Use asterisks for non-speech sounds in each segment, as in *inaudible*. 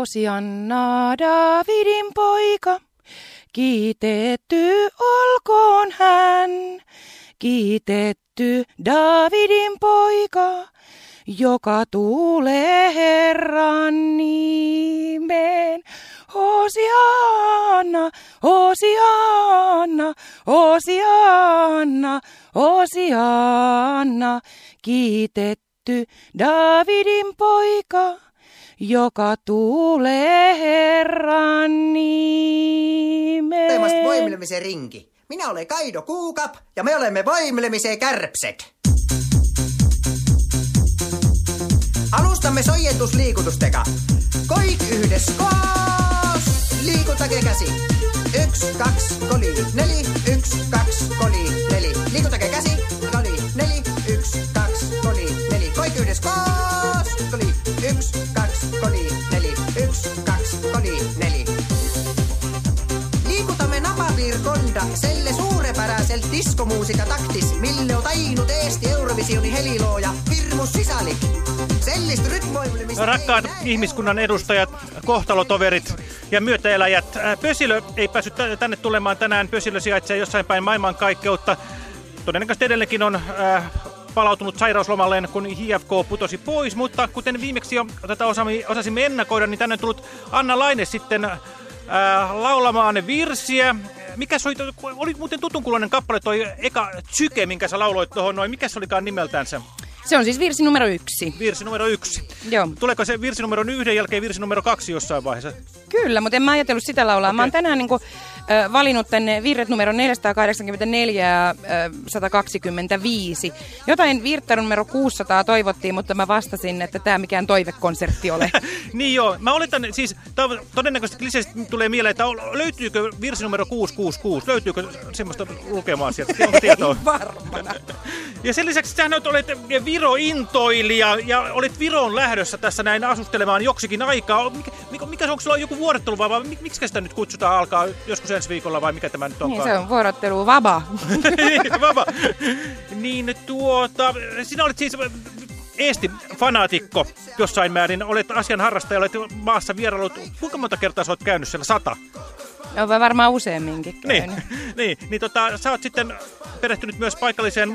Hosianna Davidin poika, kiitetty olkoon hän. Kiitetty Davidin poika, joka tulee Herran nimeen. Hosianna, Hosianna, Hosianna, Hosianna, kiitetty Davidin poika, joka tulee Herran nimeen. Teemasta voimilemisen rinki. Minä olen Kaido Kuukap ja me olemme voimilemisen kärpset. Alustamme soijentusliikutusteka. Koik yhdes koos! Liikutage käsi. Yks, kaks, koli, neli, yks, kaks, koli, neli. Liikutage käsi, koli, neli, yks, kaks, koli, neli. Koik yhdes koos! Koli, yks, kaks, Napavirkonda selle suurepäraselt diskomuusika taktis, mille on tainut Eesti Eurovisioni helilooja Firmus Sisalik. Sellist rytmoilemista... Rakkaat ihmiskunnan edustajat, kohtalotoverit ja myötäeläjät. Ää, Pösilö ei päässyt tä- tänne tulemaan tänään. Pösilö sijaitsee jossain päin maailmankaikkeutta. Todennäköisesti edelleenkin on äh, palautunut sairauslomalleen, kun HFK putosi pois, mutta kuten viimeksi jo tätä osasimme ennakoida, niin tänne on tullut Anna Laine sitten äh, laulamaan virsiä. Mikä se oli, oli muuten tutunkuloinen kappale toi eka Tsyke, minkä sä lauloit tuohon noin, mikä se olikaan nimeltänsä? Se on siis virsi numero yksi. Virsi numero yksi. Joo. Tuleeko se virsi numero yhden jälkeen virsi numero kaksi jossain vaiheessa? Kyllä, mutta en mä ajatellut sitä laulaa. Okay. Mä oon tänään niin kuin, valinnut tänne virret numero 484 ja äh, 125. Jotain virttä numero 600 toivottiin, mutta mä vastasin, että tämä mikään toivekonsertti ole. *laughs* Niin joo, mä oletan, siis to, todennäköisesti kliseisesti tulee mieleen, että löytyykö virsi numero 666, löytyykö semmoista lukemaa sieltä, onko *laughs* tietoa? Varmana. *laughs* Ja sen lisäksi sähän olet Viro-intoilija ja olet Viroon lähdössä tässä näin asustelemaan joksikin aikaa. Mikä, mikä, mikä onko sulla joku vuorottelu vai, vai mik- miksi sitä nyt kutsutaan alkaa joskus ensi viikolla vai mikä tämä nyt Niin, onkaan? se on vuorottelu vaba. *laughs* Vapa. Niin tuota, sinä olet siis Eesti-fanaatikko jossain määrin. Olet asian harrastaja, olet maassa vierailut. Kuinka monta kertaa sä oot käynyt siellä? Sata? On varmaan useamminkin Niin, käynyt. *laughs* niin, niin tota, sä oot sitten perehtynyt myös paikalliseen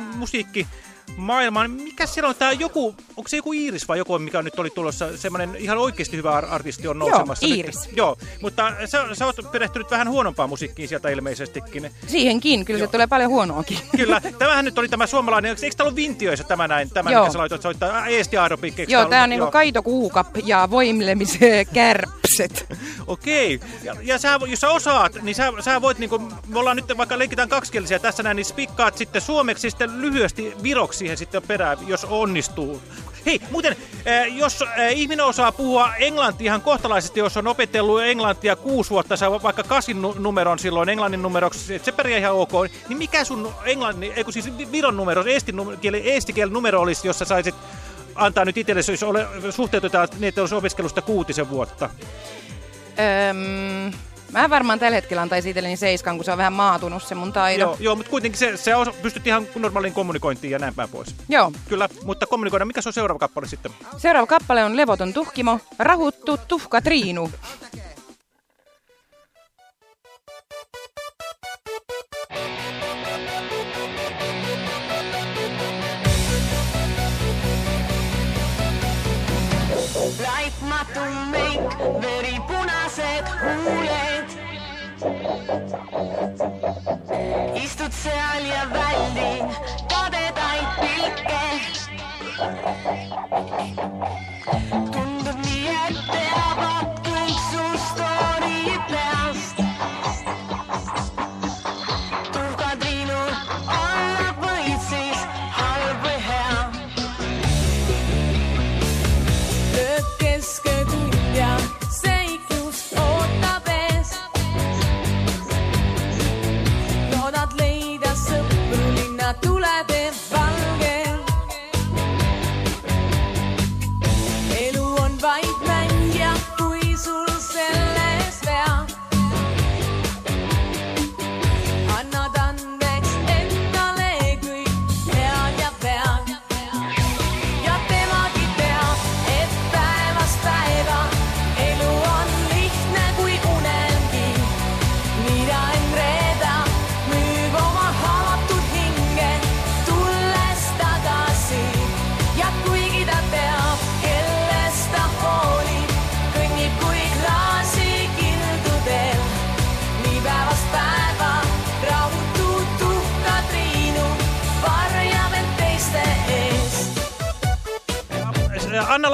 musiikkimaailmaan. Mikä siellä on tää joku, onko se joku Iiris vai joku, mikä nyt oli tulossa, semmoinen ihan oikeasti hyvä ar- artisti on nousemassa. nyt. Iiris. Joo, mutta sä, sä oot perehtynyt vähän huonompaan musiikkiin sieltä ilmeisestikin. Siihenkin, kyllä se tulee paljon huonoakin. *laughs* Kyllä, tämähän nyt oli tämä suomalainen, eikö täällä ole Vintioissa tämä näin, tämä Joo. mikä sä laitoit soittaa, Eesti Aerobic, eikö Joo, tää on ollut? niinku Kaito Kuukap ja voimilemisen kärpset. *laughs* Okei, ja, ja sä, jos sä osaat, niin sä, sä voit, niinku, me ollaan nyt vaikka leikitään kaksikielisiä tässä näin, niin spikkaat sitten suomeksi sitten lyhyesti viroksi siihen sitten perään, jos onnistuu. Hei, muuten, äh, jos äh, ihminen osaa puhua englantia ihan kohtalaisesti, jos on opetellut englantia kuusi vuotta, saa vaikka kasin nu- numeron silloin englannin numeroksi, että se pärjää ihan ok, niin mikä sun englannin, ei siis vi- viron numero, estin num- kieli, estikielen numero olisi, jos sä saisit antaa nyt itsellesi, jos suhteutetaan, niin että olisi opiskelusta kuutisen vuotta. Öm, mä varmaan tällä hetkellä antaisin itselleni seiskan, kun se on vähän maatunut se mun taito. Joo, joo, mutta kuitenkin se, se osa, pystyt ihan normaaliin kommunikointiin ja näin päin pois. Joo. Kyllä, mutta kommunikoida, mikä se on seuraava kappale sitten? Seuraava kappale on Levoton tuhkimo, rahuttu tuhka triinu. Laitmaton meik, veripunaiset huulet. istud seal ja väldi todedaid pilke.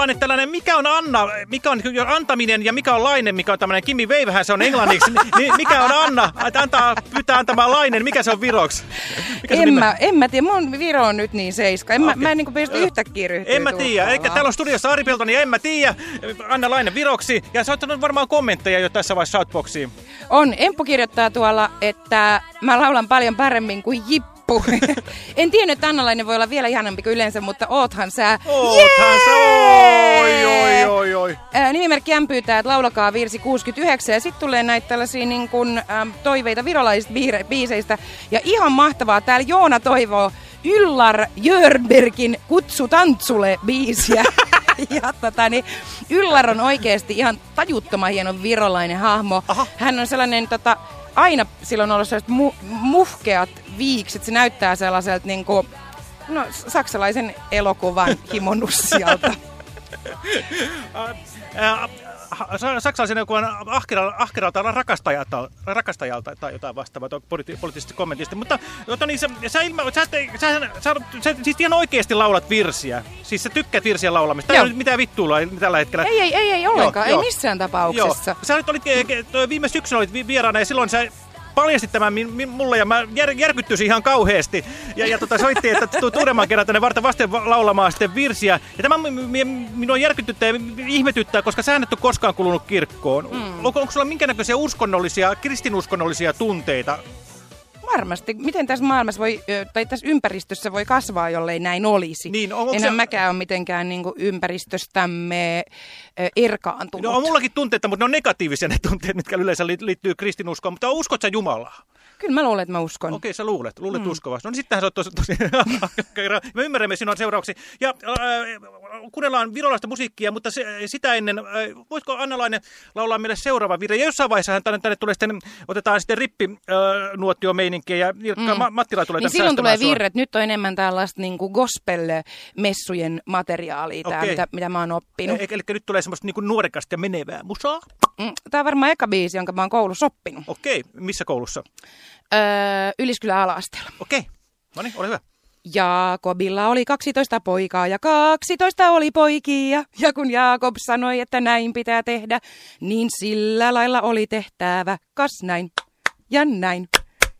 Anna-lainen tällainen, mikä on Anna, mikä on antaminen ja mikä on lainen, mikä on tämmöinen, Kimi Veivähän se on englanniksi, niin mikä on Anna, että antaa, pyytää antamaan lainen, mikä se on viroksi? Mikä En mä, en mä tiedä, mun Viro on nyt niin seiska. En mä, Okei. mä en niinku pysty yhtäkkiä ryhtyä En mä tiedä. Eli tulkkaamaan. täällä on studiossa Ari Peltoni, en mä tiedä. Anna Laine viroksi. Ja sä oot varmaan kommentteja jo tässä vaiheessa Shoutboxiin. On. Emppu kirjoittaa tuolla, että mä laulan paljon paremmin kuin Jippu. en tiennyt, että Annalainen voi olla vielä ihanampi kuin yleensä, mutta oothan sä. Oothan sä, oi, oi, oi, oi. Ää, nimimerkki M pyytää, että laulakaa virsi 69 ja sitten tulee näitä tällaisia niin kun, äm, toiveita virolaisista biiseistä. Ja ihan mahtavaa, täällä Joona toivoo Yllar Jörnbergin Kutsu Tantsule biisiä. *laughs* ja tota, niin, Yllar on oikeasti ihan tajuttoman hieno virolainen hahmo. Aha. Hän on sellainen tota, aina silloin ollut sellaiset mu- muhkeat viikset. Se näyttää sellaiselta niin kuin, no, saksalaisen elokuvan himonussialta. *laughs* Ha- sa- saksalaisen joku ahkeralta, ahkeralta rakastajalta, rakastajalta tai jotain vastaavaa politi- poliittisesta kommentista. Mutta tota, niin, sä, sä, ilma, sä, sä, sä, sä, sä, siis ihan oikeasti laulat virsiä. Siis sä tykkäät virsien laulamista. Tämä ei ole nyt mitään vittuilua tällä hetkellä. Ei, ei, ei, ei ollenkaan, Joo, ei joo. missään tapauksessa. Joo. Sä olit, olit, viime syksynä olit vi- vieraana ja silloin sä paljastit tämän min, min, mulle ja mä jär, järkyttyisin ihan kauheasti. Ja, ja tota, soittiin, että tuu uudemman kerran tänne varten vasten va- laulamaan sitten virsiä. Ja tämä mi- mi- minua järkytyttää ja ihmetyttää, koska sä et ole koskaan kulunut kirkkoon. Mm. Onko, onko sulla minkäännäköisiä uskonnollisia, kristinuskonnollisia tunteita? Varmasti. Miten tässä maailmassa voi, tai tässä ympäristössä voi kasvaa, jollei näin olisi? Niin, on- onko Enhän se- mäkään ole mitenkään niin kuin ympäristöstämme erkaantunut. No on mullakin tunteita, mutta ne on negatiivisia ne tunteet, mitkä yleensä li- liittyy kristinuskoon. Mutta uskot sä Jumalaa? Kyllä mä luulen, että mä uskon. Okei, sä luulet. Luulet mm. uskovasti. No niin sittenhän se on tosi... tosi *laughs* Me ymmärrämme sinun seuraavaksi. Ja äh, kuunnellaan virolaista musiikkia, mutta se, sitä ennen, äh, voisiko Annalainen laulaa meille seuraava virre? Ja jossain vaiheessa tänne, tänne tulee sitten, otetaan sitten rippi äh, nuotiomeininkiä ja Ilkka mm. Mattila tulee Niin silloin tulee virret. Nyt on enemmän tällaista niin kuin gospel-messujen materiaalia, tää, mitä, mitä mä oon oppinut. E- eli nyt tulee semmoista niin nuorekasta ja menevää musaa. Mm, Tää on varmaan eka biisi, jonka mä oon koulussa oppinut. Okei, missä koulussa? Öö, Yliskylän ala-asteella. Okei, no niin, ole hyvä. Jaakobilla oli 12 poikaa ja 12 oli poikia. Ja kun Jaakob sanoi, että näin pitää tehdä, niin sillä lailla oli tehtävä. Kas näin ja näin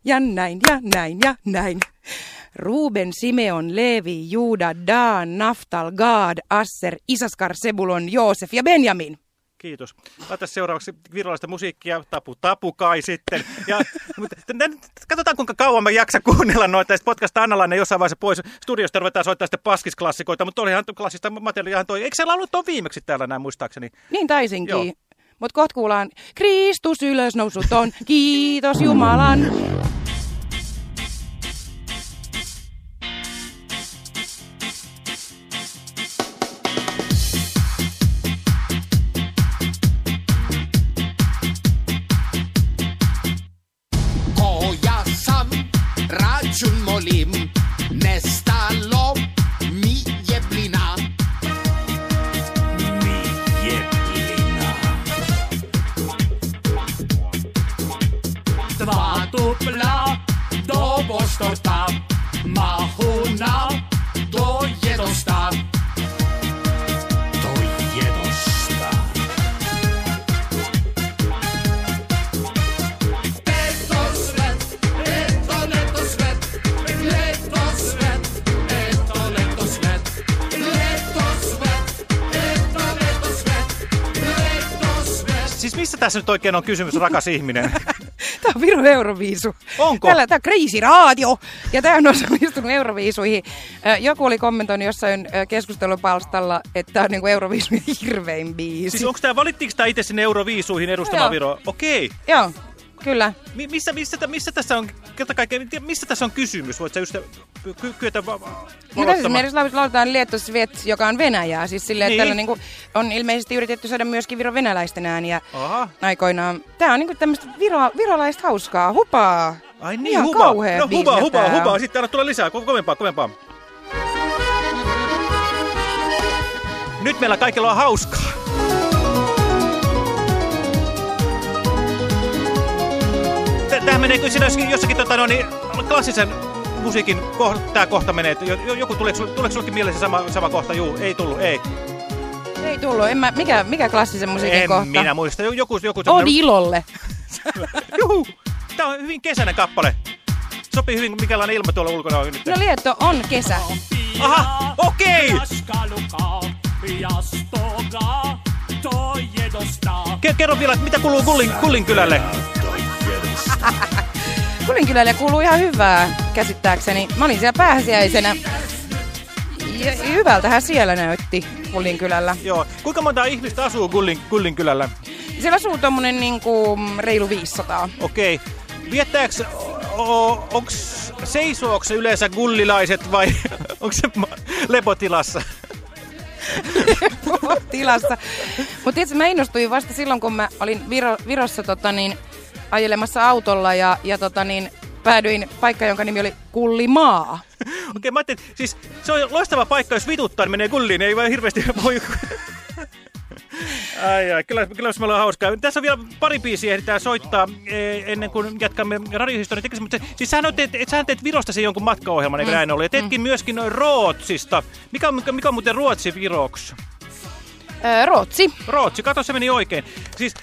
ja näin ja näin ja näin. Ruben, Simeon, Levi, Juuda, Daan, Naftal, Gaad, Asser, Isaskar, Sebulon, Joosef ja Benjamin. Kiitos. Laita seuraavaksi virallista musiikkia, tapu tapu kai sitten. Ja, mutta, katsotaan kuinka kauan mä jaksa kuunnella noita. Sitten podcasta Annalainen jossain vaiheessa pois studiosta ruvetaan soittaa sitten paskisklassikoita. Mutta olihan klassista materiaalia toi. Eikö se laulut tuon viimeksi täällä näin muistaakseni? Niin taisinkin. Joo. Mutta kohta kuullaan, Kristus ylösnousut on, kiitos Jumalan. ζουν μολύμ Ναι στα μη γεπλίνα Μη γεπλίνα το πλά το πως το το γεροστά tässä nyt oikein on kysymys, rakas ihminen? *laughs* Tämä on Viron Euroviisu. Onko? Tällä, tämä on Crazy Radio. Ja tämä on osallistunut Euroviisuihin. Joku oli kommentoinut jossain keskustelupalstalla, että tämä on niin Euroviisujen *laughs* hirvein biisi. Siis onko tämä, valittiinko tämä itse sinne Euroviisuihin edustamaan Joo. Viroa? Okei. Joo, kyllä. Mi- missä, missä, missä, tässä on, kerta kaikkiaan, mistä tässä on kysymys? Voit sä just ky- ky- kyetä va- No valottamaan? lau- lauletaan Liettos Svet, joka on Venäjää. Siis silleen, Niin. että tällä niin kuin, on ilmeisesti yritetty saada myöskin Viron venäläisten ääniä Aha. aikoinaan. Tämä on niin tämmöistä viro, virolaista hauskaa, hupaa. Ai niin, Ihan huba. kauhea No tää on. huba. Sitten anna tulla lisää, ko- kovempaa, kovempaa. Nyt meillä kaikilla on hauskaa. Tä- Tämähän menee kyllä siinä jossakin, jossakin tota, no, niin, klassisen musiikin koh, tämä kohta menee. Joku tuleeko, tuleeko sullekin mieleen se sama, sama kohta? Juu, ei tullut, ei. tullut. En mä, mikä, mikä klassisen musiikin En kohta? minä muista. Joku, joku semmoinen- ilolle. *laughs* Juhu! Tää on hyvin kesäinen kappale. Sopii hyvin, mikälainen ilma tuolla ulkona on nyt. No Lietto on kesä. Aha, okei! Ke- kerro vielä, mitä kuuluu Kullin, Kullin kylälle? *laughs* Kulinkylälle kuuluu ihan hyvää, käsittääkseni. Mä olin siellä pääsiäisenä. Ja hyvältähän siellä näytti Kulinkylällä. Joo. Kuinka monta ihmistä asuu Kullin, Kullin kylällä? Siellä asuu tommonen niinku reilu 500. Okei. Viettääks, o- onks, seisooks se yleensä gullilaiset vai *laughs* onko se lepotilassa? *laughs* tilassa. Mutta tietysti mä innostuin vasta silloin, kun mä olin Viro, Virossa tota, niin, ajelemassa autolla ja, ja tota, niin, päädyin paikkaan, jonka nimi oli Kullimaa. *laughs* Okei, mä ajattelin, siis se on loistava paikka, jos vituttaa, niin menee gulliin, ei vaan hirveästi voi... Ai, ai, kyllä, kyllä meillä on hauskaa. Tässä on vielä pari biisiä ehditään soittaa eh, ennen kuin jatkamme radiohistorian tekemistä. Mutta siis sähän teet, et, sähän teet Virosta sen jonkun matkaohjelman, eikö näin ollut? Ja teetkin myöskin Rootsista. Mikä on, mikä on muuten Ruotsi Viroksi? Ruotsi. Ruotsi, kato se meni oikein. Siis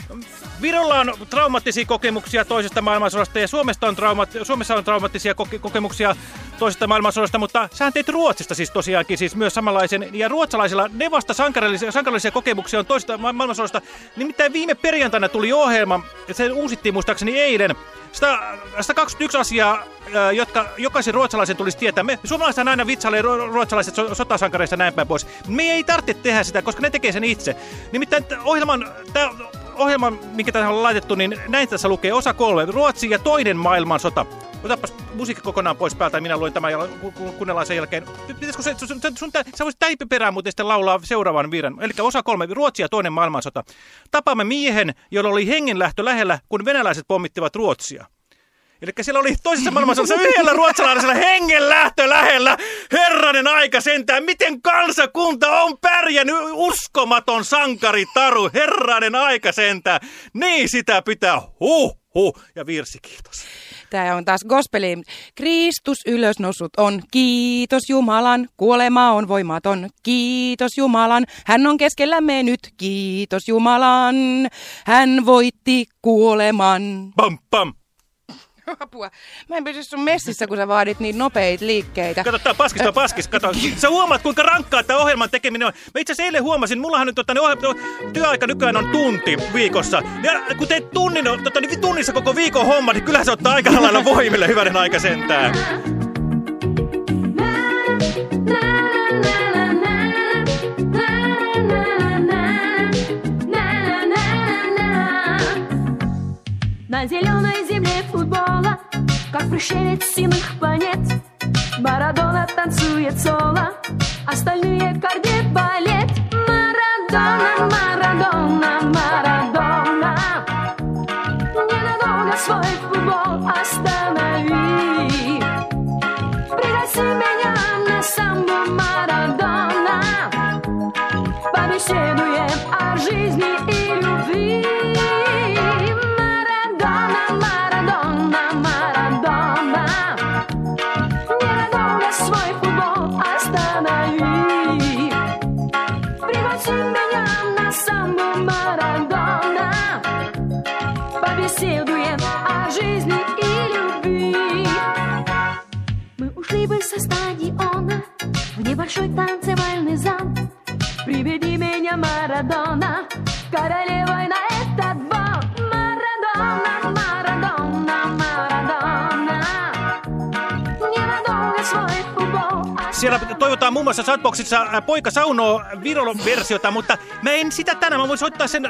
Virolla on traumaattisia kokemuksia toisesta maailmansodasta ja Suomesta on traumat, Suomessa on traumaattisia koke kokemuksia toisesta maailmansodasta, mutta sähän teit Ruotsista siis tosiaankin siis myös samanlaisen. Ja ruotsalaisilla ne vasta sankarillisia, sankarillisia kokemuksia on toisesta ma maailmansodasta. Nimittäin viime perjantaina tuli ohjelma, se uusittiin muistaakseni eilen. 121 asiaa, jotka jokaisen ruotsalaisen tulisi tietää. Me suomalaiset aina vitsailee ru- ruotsalaiset so sotasankareista näin päin pois. Me ei tarvitse tehdä sitä, koska ne tekee sen itse. Nimittäin ohjelman, tää, ohjelma, minkä tähän on laitettu, niin näin tässä lukee osa kolme. Ruotsi ja toinen maailmansota. Otapas musiikki kokonaan pois päältä minä luen tämän ja ku- ku- kuunnellaan sen jälkeen. Pitäisikö se, sun, sun, sun, sä voisit täipiperään muuten sitten laulaa seuraavan virran. Eli osa kolme, Ruotsi ja toinen maailmansota. Tapaamme miehen, jolla oli hengenlähtö lähellä, kun venäläiset pommittivat Ruotsia. Eli siellä oli toisessa maailmansodassa yhdellä ruotsalaisella hengenlähtö lähellä. Herranen aika sentään, miten kansakunta on pärjännyt, uskomaton sankari Taru. Herranen aika sentään. Niin sitä pitää, huh, huh. Ja virsi, kiitos. Tämä on taas gospeli. Kristus ylösnousut on, kiitos Jumalan, kuolema on voimaton, kiitos Jumalan, hän on keskellämme nyt, kiitos Jumalan, hän voitti kuoleman. Pam, pam. *laughs* Apua. Mä en pysy sun messissä, kun sä vaadit niin nopeita liikkeitä. Kato, tää on paskis, tää on paskis. Kato, sä huomaat, kuinka rankkaa tämä ohjelman tekeminen on. Mä itse asiassa eilen huomasin, mullahan nyt tota, ne ohjelma, työaika nykyään on tunti viikossa. Ja kun teet tunnin, tota, niin tunnissa koko viikon homma, niin kyllä se ottaa aika lailla voimille hyvänen aika sentään. На зеленой земле футбола, как пришелец с иных планет, Марадона танцует соло, остальные кардебалет. Марадона, Марадона, Марадона, ненадолго свой в небольшой танцевальный зал. Приведи меня, Марадона, королевой на Siellä toivotaan muun muassa Soundboxissa äh, Poika saunoo Viron versiota, mutta mä en sitä tänään. Mä voin soittaa sen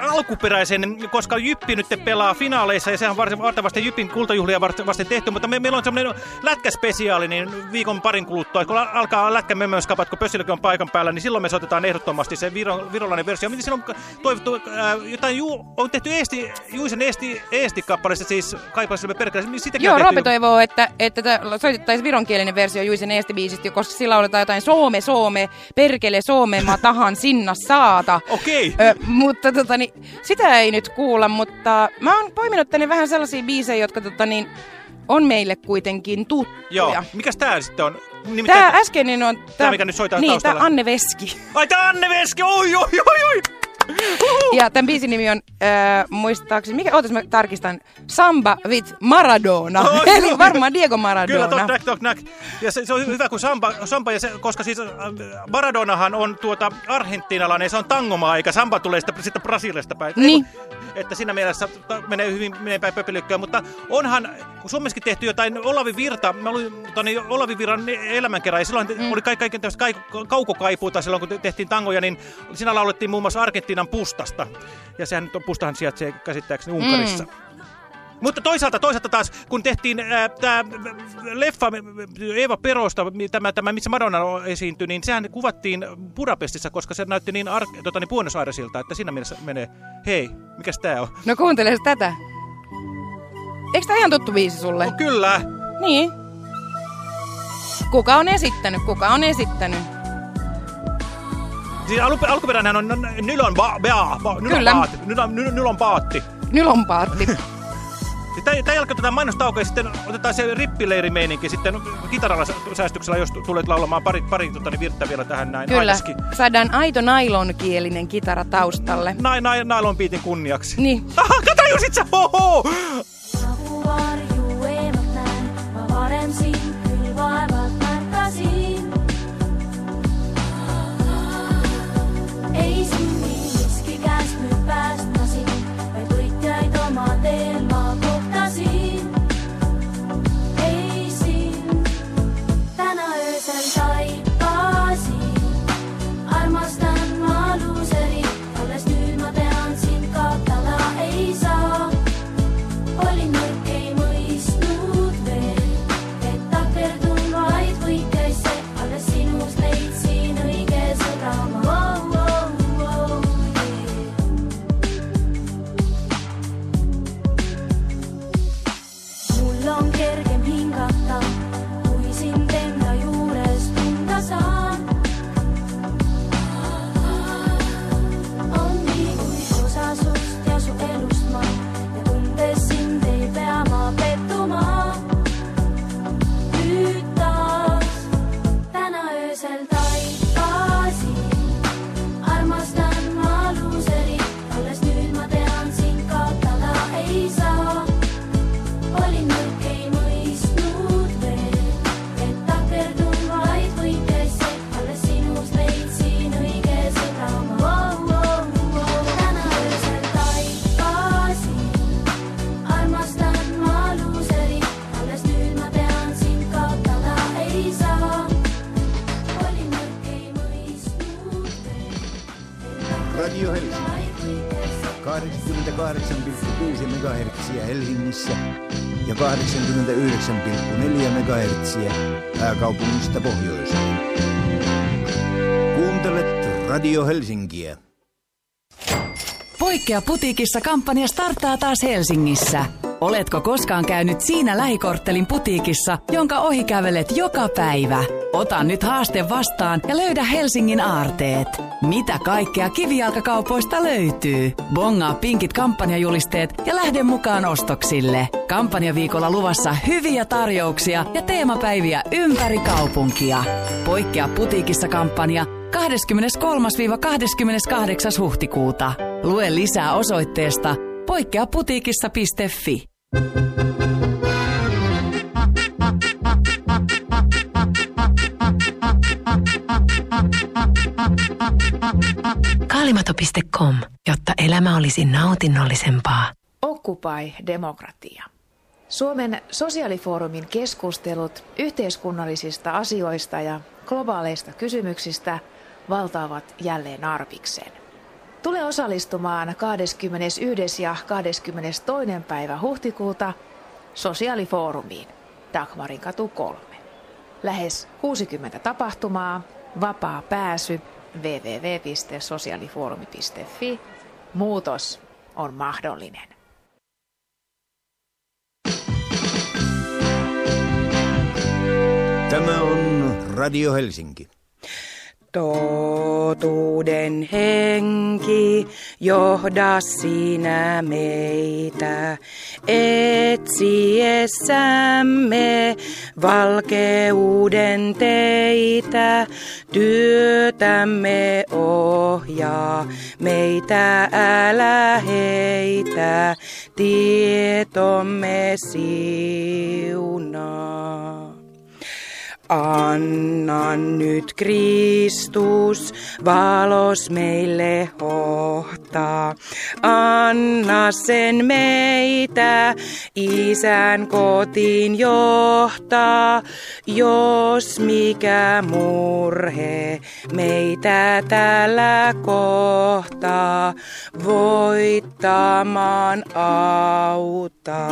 alkuperäisen, koska Jyppi nyt pelaa finaaleissa ja sehän on varsin vartavasti Jypin kultajuhlia vasten tehty, mutta me, meillä on semmoinen lätkäspesiaali niin viikon parin kuluttua, kun alkaa lätkämömmöskapat, kun Pössilläkin on paikan päällä, niin silloin me soitetaan ehdottomasti se Viron, virolainen versio. Miten siellä on toivottu, äh, jotain ju, on tehty Eesti, Juisen Eesti, Eesti-kappaleesta, siis kaipaisemme perkele, sitäkin Joo, Roope toivoo, että, että soitettaisiin vironkielinen versio Juisen Eesti-biisistä, koska sillä oletaan jotain Soome, Soome, perkele, Soome, mä tahan sinna saata. *laughs* Okei. Ö, mutta tota, niin, sitä ei nyt kuulla, mutta mä oon poiminut tänne vähän sellaisia biisejä, jotka tota, niin, on meille kuitenkin tuttuja. Joo. Mikäs tää sitten on? Nimittäin... Tää äskeinen on... Tää, mikä nyt soittaa niin, taustalla. Tää Anne Veski. Ai tää Anne Veski! Oi, oi, oi, oi! Ja tämän biisin nimi on, äh, muistaakseni, mikä, ootas mä tarkistan, Samba with Maradona. Oi, *laughs* Eli varmaan Diego Maradona. Kyllä, tok, nak, tok, nak. Ja se, se on hyvä kuin Samba, Samba ja se, koska siis Maradonahan on tuota argentiinalainen, se on tangomaa, eikä Samba tulee sitten, sitten Brasiliasta päin. Ei, Niin. kun- Että siinä mielessä menee hyvin menee päin pöpelykköön, mutta onhan kun Suomessakin tehty jotain Olavi Virta, mä olin toni, Olavi Virran elämänkerran ja silloin mm. oli kaiken tämmöistä kaukokaipuuta silloin kun te- tehtiin tangoja, niin siinä laulettiin muun muassa Argentiinan pustasta. Ja sehän nyt on, pustahan sijaitsee käsittääkseni Unkarissa. Mm. Mutta toisaalta, toisaalta taas, kun tehtiin tämä leffa Eeva Perosta, tämä, tämä, missä Madonna esiintyi, niin sehän kuvattiin Budapestissa, koska se näytti niin, ar, tota, niin Buenos Airesilta, että siinä mielessä menee, hei, mikäs tää on? No kuuntele tätä. Eikö tää ihan tuttu biisi sulle? No, kyllä, Niin. Kuka on esittänyt? Kuka on esittänyt? Siis alkuperäinen on Nylon ba, bea, ba, nylon Kyllä. baatti, nylon, nylon, nylon baatti. *laughs* Nylonpaatti. Tämän jälkeen otetaan mainostauko ja sitten otetaan se rippileirimeininki sitten kitaralla säästyksellä, jos tulet laulamaan pari, pari tota, niin virttä vielä tähän näin. Kyllä. Aitaskin. Saadaan aito nailonkielinen kitara taustalle. Nai, nai, nailon biitin kunniaksi. Niin. Aha, tajusit sä? Hoho! 88,6 megahertsiä Helsingissä ja 89,4 megahertsiä pääkaupungista pohjoiseen. Kuuntelet Radio Helsinkiä. Poikkea putiikissa kampanja starttaa taas Helsingissä. Oletko koskaan käynyt siinä lähikorttelin putiikissa, jonka ohi kävelet joka päivä? Ota nyt haaste vastaan ja löydä Helsingin aarteet. Mitä kaikkea kivijalkakaupoista löytyy? Bongaa pinkit kampanjajulisteet ja lähde mukaan ostoksille. Kampanjaviikolla luvassa hyviä tarjouksia ja teemapäiviä ympäri kaupunkia. Poikkea putiikissa kampanja 23-28. huhtikuuta. Lue lisää osoitteesta poikkeaputiikissa.fi. Kaalimato.com, jotta elämä olisi nautinnollisempaa. Occupy demokratia. Suomen sosiaalifoorumin keskustelut yhteiskunnallisista asioista ja globaaleista kysymyksistä valtaavat jälleen arpikseen. Tule osallistumaan 21. ja 22. päivä huhtikuuta sosiaalifoorumiin Dagmarin katu 3. Lähes 60 tapahtumaa, vapaa pääsy www.sosiaalifoorumi.fi. Muutos on mahdollinen. Tämä on Radio Helsinki. Totuuden henki, johda sinä meitä, etsiessämme valkeuden teitä, työtämme ohjaa, meitä älä heitä, tietomme siunaa. Anna nyt Kristus valos meille hohtaa. Anna sen meitä isän kotiin johtaa. Jos mikä murhe meitä tällä kohtaa, voittamaan auttaa.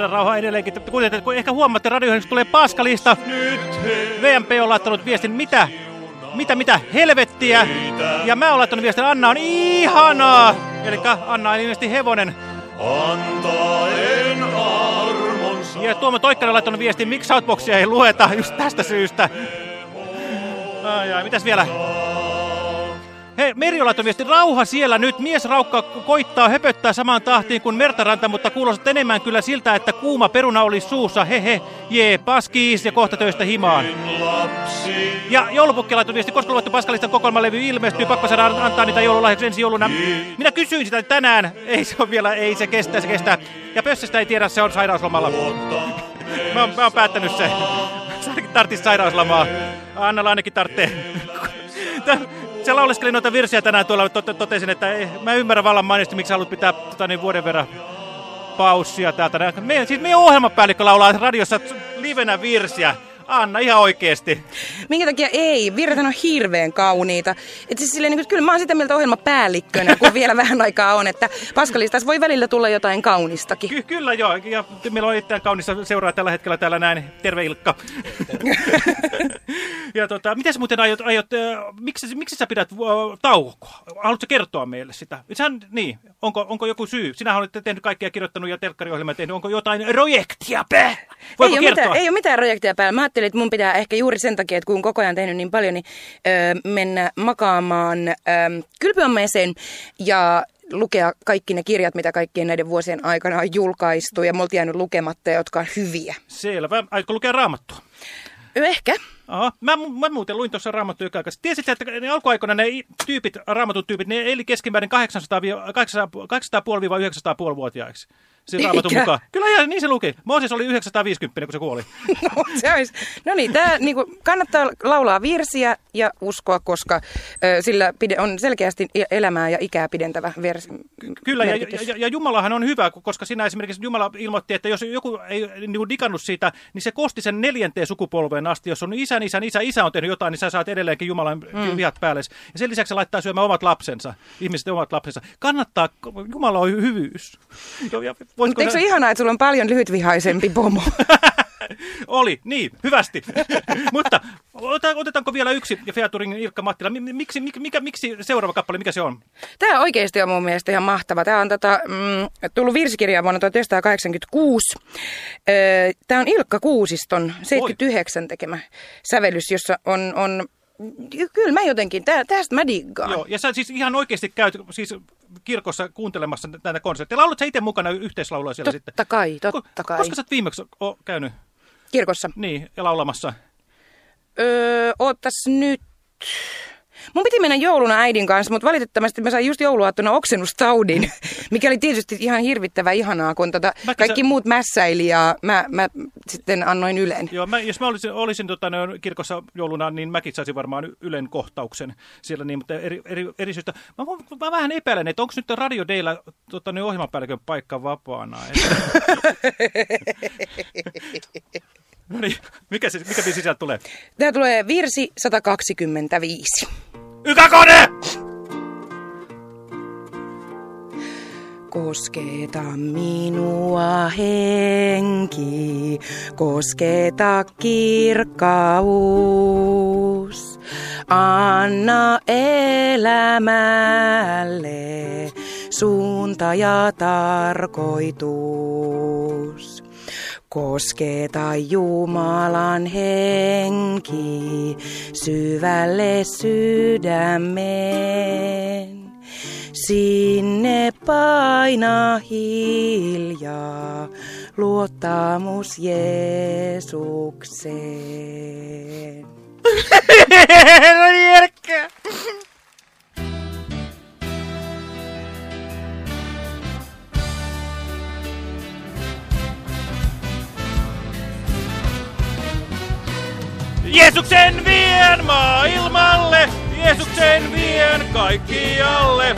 Herran rauha edelleenkin. Kuitenkin, kun ehkä huomaatte, radioihin tulee paskalista. VMP on laittanut viestin, mitä, mitä, mitä, helvettiä. Ja mä oon laittanut viestin, Anna on ihanaa. Eli Anna on ilmeisesti hevonen. Antaen armonsa. Ja Tuomo Toikkanen on laittanut viestin, miksi Southboxia ei lueta just tästä syystä. Ai, ai, mitäs vielä? Hei, Meri viestin, rauha siellä nyt. Mies raukka koittaa höpöttää samaan tahtiin kuin mertaranta, mutta kuulostaa enemmän kyllä siltä, että kuuma peruna oli suussa. Hehe, jee, paskiis ja kohta töistä himaan. Ja joulupukki laittanut viesti, koska luettu Paskalistan kokoelmalevy ilmestyy, pakko saada antaa niitä joululahjaksi ensi jouluna. Minä kysyin sitä tänään, ei se on vielä, ei se kestä, se kestää. Ja Pössestä ei tiedä, se on sairauslomalla. *laughs* mä, oon, mä oon päättänyt se. *laughs* Tarvitsisi sairauslomaa. Annalla ainakin tarvitsee. *laughs* Se lauleskeli noita virsiä tänään tuolla, tot, totesin, että ei, mä ymmärrän vallan mainiosti, miksi haluat pitää tota, niin, vuoden verran paussia täältä. Me, siis meidän ohjelmapäällikkö laulaa radiossa livenä virsiä. Anna ihan oikeesti. Minkä takia ei? Virrat on hirveän kauniita. Et siis silleen, niin kuin, kyllä mä oon sitä mieltä ohjelmapäällikkönä, kun vielä vähän aikaa on, että Paskalistas voi välillä tulla jotain kaunistakin. Ky kyllä joo, ja meillä on itseään kaunista seuraa tällä hetkellä täällä näin. Terve Ilkka. *laughs* ja tota, miten sä muuten aiot, aiot äh, miksi, miksi sä pidät äh, taukoa? Haluatko kertoa meille sitä? Sehän, niin, onko, onko joku syy? Sinä olet tehnyt kaikkia kirjoittanut ja telkkariohjelmaa tehnyt. Onko jotain projektia pää? Voiko ei, ole mitään, ei ole mitään projekteja päällä. Mä ajattelin, että mun pitää ehkä juuri sen takia, että kun koko ajan tehnyt niin paljon, niin öö, mennä makaamaan öö, kylpyammeeseen ja lukea kaikki ne kirjat, mitä kaikkien näiden vuosien aikana on julkaistu. Ja multa jäänyt lukematta, jotka on hyviä. Selvä. Aiotko lukea raamattua? Ehkä. Aha. Mä, mä muuten luin tuossa raamattu joka aikaa. Tiesit, että ne alkuaikoina ne tyypit, raamatun tyypit, ne eli keskimäärin 800 800,5-900,5-vuotiaiksi. Siinä raamatun Eikä. mukaan. Kyllä, ja niin se luki. Mooses oli 950, kun se kuoli. *laughs* No, se olisi. No niin, tää, niinku, kannattaa laulaa virsiä ja uskoa, koska sillä pide, on selkeästi i- elämää ja ikää pidentävä vers, Kyllä, ja, merkitys. ja, ja Jumalahan on hyvä, koska siinä esimerkiksi Jumala ilmoitti, että jos joku ei niin digannut siitä, niin se kosti sen neljänteen sukupolveen asti. Jos on isän, isän, isä, isä on tehnyt jotain, niin sä saat edelleenkin Jumalan mm. vihat päälle. Ja sen lisäksi se laittaa syömään omat lapsensa, ihmiset omat lapsensa. Kannattaa, Jumala on hyvyys. Voisiko Mutta eikö se ihanaa, että sulla on paljon lyhytvihaisempi pomo? *laughs* Oli, niin, hyvästi. *laughs* Mutta otetaanko vielä yksi Featuringin Ilkka Mattila? Mi- Miksi, mikä, miksi seuraava kappale, mikä se on? Tämä oikeasti on mun mielestä ihan mahtava. Tämä on tota, mm, tullut virsikirjaan vuonna 1986. Tämä on Ilkka Kuusiston 79 tekemä sävellys, jossa on, on kyllä mä jotenkin, tää, tästä mä diggaan. Joo, ja sä siis ihan oikeasti käyt siis kirkossa kuuntelemassa näitä konsertteja. Laulat sä itse mukana yhteislaulua siellä sitten? Totta kai, totta kai. Koska sä oot viimeksi o, käynyt? Kirkossa. Niin, ja laulamassa. Öö, ootas nyt. Mun piti mennä jouluna äidin kanssa, mutta valitettavasti mä sain just jouluaattona oksennustaudin, *laughs* mikä oli tietysti ihan hirvittävä ihanaa, kun tota, Mäkin kaikki sä- muut mässäili ja mä, mä sitten annoin Ylen. Joo, mä, jos mä olisin, olisin tota, no, kirkossa jouluna, niin mäkin saisin varmaan Ylen kohtauksen siellä, niin, mutta eri, eri, eri syystä. Mä, mä, mä vähän epäilen, että onko nyt Radio Daylla tota, no, ohjelmanpäällikön paikka vapaana. Että... *laughs* no niin, mikä, se, mikä biisi sieltä tulee? Tää tulee virsi 125. Ykäkone! Kosketa minua henki, kosketa kirkkaus. Anna elämälle suunta ja tarkoitus. Kosketa Jumalan henki syvälle sydämeen. Sinne paina hiljaa luottamus Jeesukseen. *laughs* no niin, Jeesuksen vien maailmalle, Jeesuksen vien kaikkialle.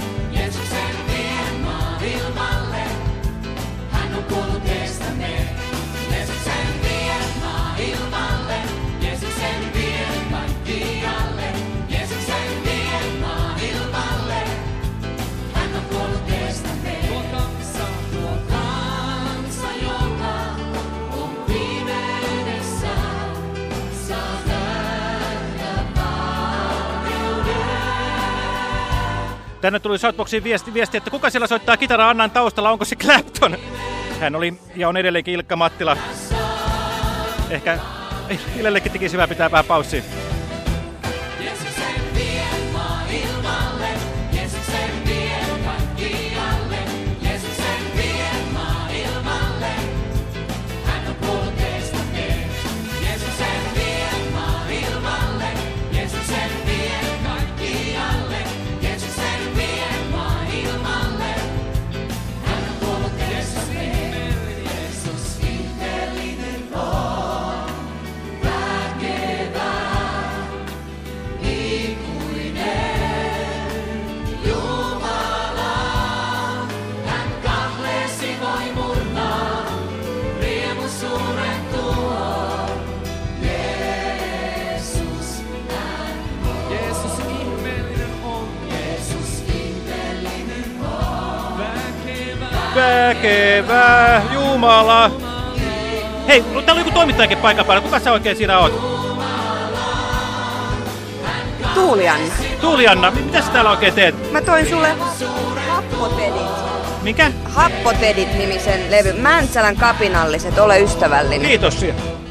Tänne tuli Shoutboxiin viesti, viesti, että kuka siellä soittaa kitaraa Annan taustalla, onko se Clapton? Hän oli ja on edelleenkin Ilkka Mattila. Ehkä Ilellekin tekisi hyvä pitää vähän paussia. Väkevä Jumala. Hei, täällä on joku toimittajakin paikan päällä. Kuka sä oikein siinä oot? Tuulianna. Tuulianna, mi- mitä sä täällä oikein teet? Mä toin sulle Happotedit. Mikä? Happotedit nimisen levy. Mäntsälän kapinalliset, ole ystävällinen. Kiitos. Jeesuksen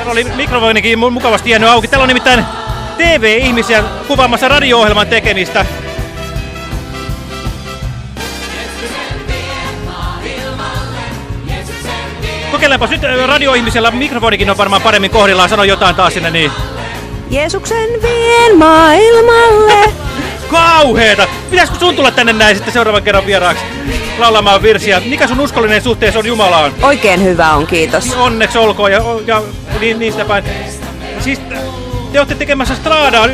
Täällä oli mikrofonikin mu- mukavasti jäänyt auki. Täällä on nimittäin TV-ihmisiä kuvaamassa radio-ohjelman tekemistä. Kokeillaanpas nyt radioihmisellä mikrofonikin on varmaan paremmin kohdillaan. Sano jotain taas sinne niin. Jeesuksen vien maailmalle. Kauheeta! Pitäisikö sun tulla tänne näin sitten seuraavan kerran vieraaksi laulamaan virsiä? Mikä sun uskollinen suhteessa on Jumalaan? Oikein hyvä on, kiitos. Onneksi olkoon ja, ja niin, niistä päin. Siis te olette tekemässä Stradaa